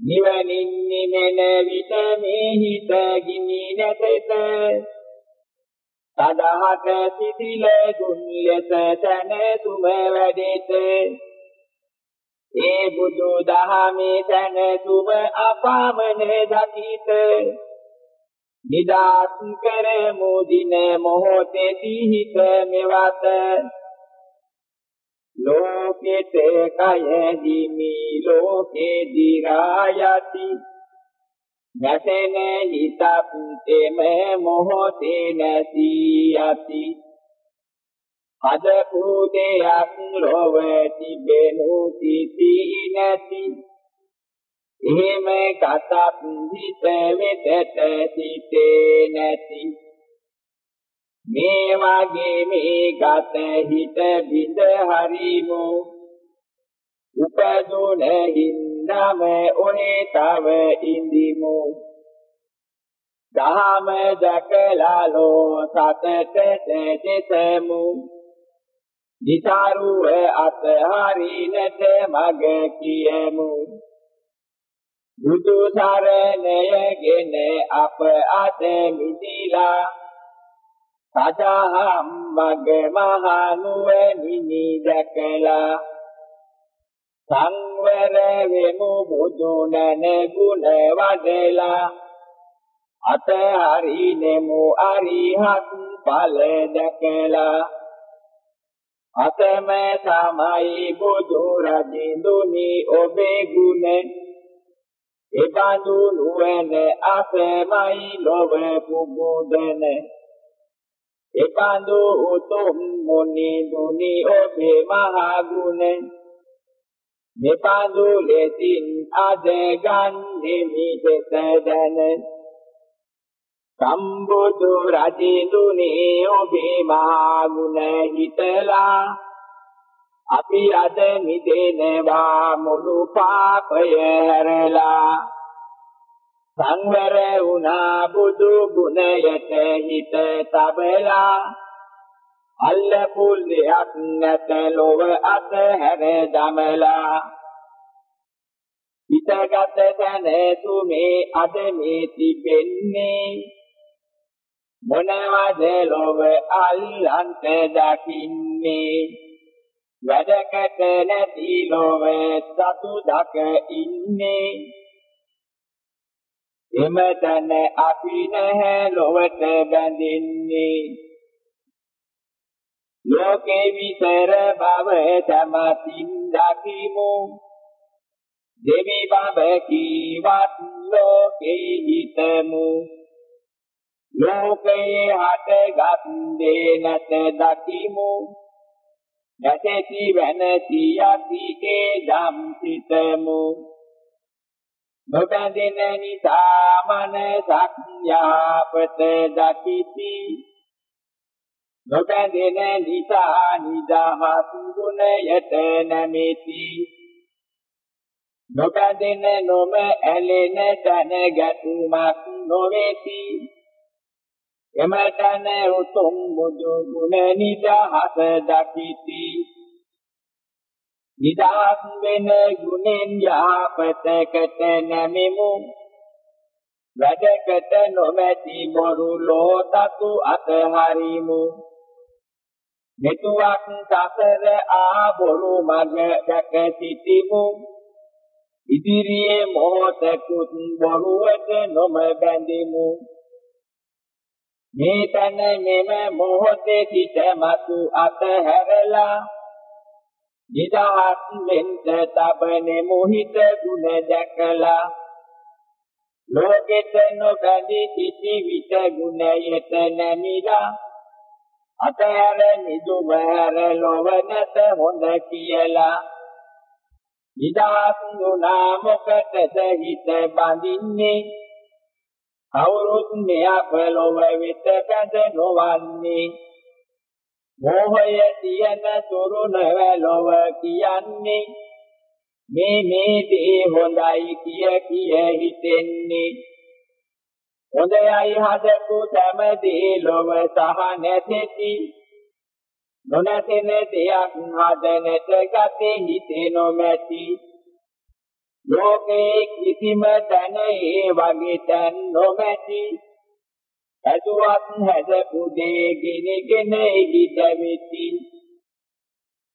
නිවනින් නිමෙන විට මේ හිත ගිනි නැතෙත. සදහට සිටිල දුන් ලෙස තනසුම වැඩෙත. ඒ බුදු දහමේ තනසුම අපාමන දකිත. නිදාත් කරමු දින මොහොතේ හිත මෙවත. ලෝකෙත කය හිමි ලෝකේ දිරායති නැසෙන හිතත් එම මොහොතේ නැසී යති අද කුදයක් ලොව තිබෙනු කිසි නැති. එහෙම කතක් හිත වෙතට සිටේ නැති. මේ වගේ මේ ගත හිත බිඳ හරිමු. උපදුන හින්දම ඔනේ තව ඉඳිමු. දහම දැකලා ලෝ සතට දෙතමු දිසාරුව අතහරිනට මග කියමු. බුදු සරණයගෙන අප අද මිදිලා සදාහම් මග මහනුවණිනි දැකලා සංවර වෙමු බුදු නැන ගුණ වඩලා අතහරිනෙමු අරිහත් ඵල දැකලා අතම තමයි බුදු රජින්දුනි ඔබේ ගුණ. එබඳු නුවණ අපමයි ලොව පුබුදන එබඳු උතුම් මුනි දුනි ඔබේ මහා ගුණ මෙබඳු ලෙසින් අද ගන්නෙමි දෙසදන සම්බුදු රජින්දුනි ඔබේ මහා ගුණ හිතලා අපි අද මිදෙනවා මුළු පාපය හැරලා. සංවර වුණා බුදු ගුණයට හිත තබලා අල්ලපුල්ලයක් නැත ලොව අත හැර දමලා. හිතගත තැන තුමේ අද මේ තිබෙන්නේ. මොනවද ලොව අල්ලන්ට දකින්නේ? වැඩකට නැති ලොවේ සතු දක ඉන්නේ එමෙතන අපි නැහැ ලොවට බැඳින්නේ. ලෝකේ විතර බව තමතින් දකිමු. දෙවි බව කීවත් ලෝකේ හිතමු. ලෝකයේ හටගත් දේ නැත දකිමු. නැතති වෙනති යති ඒ ධම් සිතමු. නොබැඳෙන නිසා මනසක් යාපත දකිති. නොබැඳෙන නිසා නිදහස් ගුණයට නැමෙති. නොබැඳෙන නොම ඇලෙන තන ගැතුමක් නොවේති. එමතන උතුම් බුදු ගුණ නිදහස දකිති. නිදහස් වෙන ගුණෙන් යහපතකට නැමෙමු. වැඩකට නොමැති බොරු ලෝතතු අතහරිමු. මෙතුවක් සසර ආ බොරු මග දැක සිටිමු. ඉදිරියේ මොහොතකුත් බොරුවට නොම බැඳෙමු. මේ තන මෙම මොහොතේ සිට මතු අතහැරලා නිදහස් වෙන්න තබනේ මොහිත ගුණ දැකලා. ලෝකෙත නොබැඳී සිටි විට ගුණයට නැමිලා අතහැර නිදුවර ලොව නැත හොඳ කියලා. නිදහස් වුණා මොකටද හිත බඳින්නේ? කවුරුත් මෙයක් ලොව වෙත බැඳ නොවන්නේ? මෝහය තියෙන තුරු නවලොව කියන්නේ? මේ මේ දේ හොඳයි කිය කිය හිතෙන්නේ. හොඳයි හදපු තම දේ ලොව සහ නැතෙති නොනැතෙන දෙයක් හදනට ගතේ හිතේ නොමැති. ලෝකේ කිසිම තැන ඒ වගේ තැන් නොමැති. ඇදුවත් හැදපු දේ ගෙනගෙන හිත වෙති.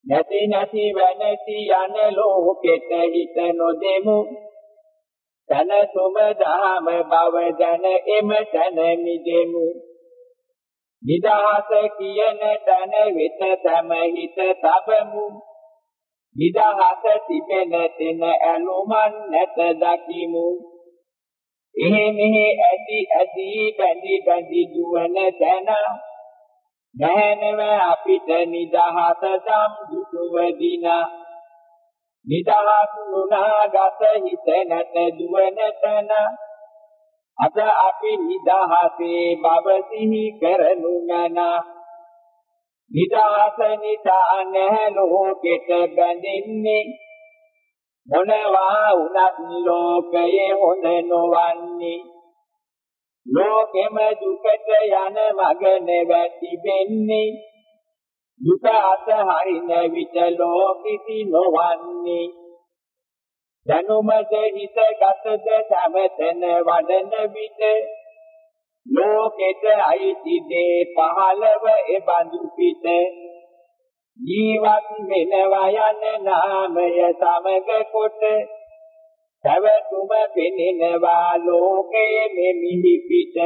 නැති නැති වෙනති යන ලෝකෙට හිත නොදෙමු. තන සුම දහම බව දැන එම තන මිදෙමු නිදහස කියන තන වෙත තම හිත තබමු නිදහස තිබෙන තැන ඇලුමන් නැත දකිමු එහෙ මෙහෙ ඇති ඇති බැඳි බැඳි දුවන තැන නැහැනව අපිට නිදහස දම් දුටුව දින නිදහස් නුනාගත හිත නැත දුවන තැන. අද අපි නිදහසේ බව සිහි කරනු මන. නිදහස නිසා නැහැ ලෝකෙට බැඳෙන්නේ. මොනවා වුණත් ලෝකයේ හොඳ නොවන්නේ. ලෝකෙම දුකට යන මග නැවැති වෙන්නේ. දුක අතහරින විට ලෝකිසි නොවන්නේ දැනුමද හිත ගතද සමතන වඩන විට ලෝකෙට අයිති දේ පහළව එබඳු පිට. ජීවත් වෙනවා යන නාමය සමග කොට පැවතුම පෙනෙනවා ලෝකයේ මෙමිහි පිට.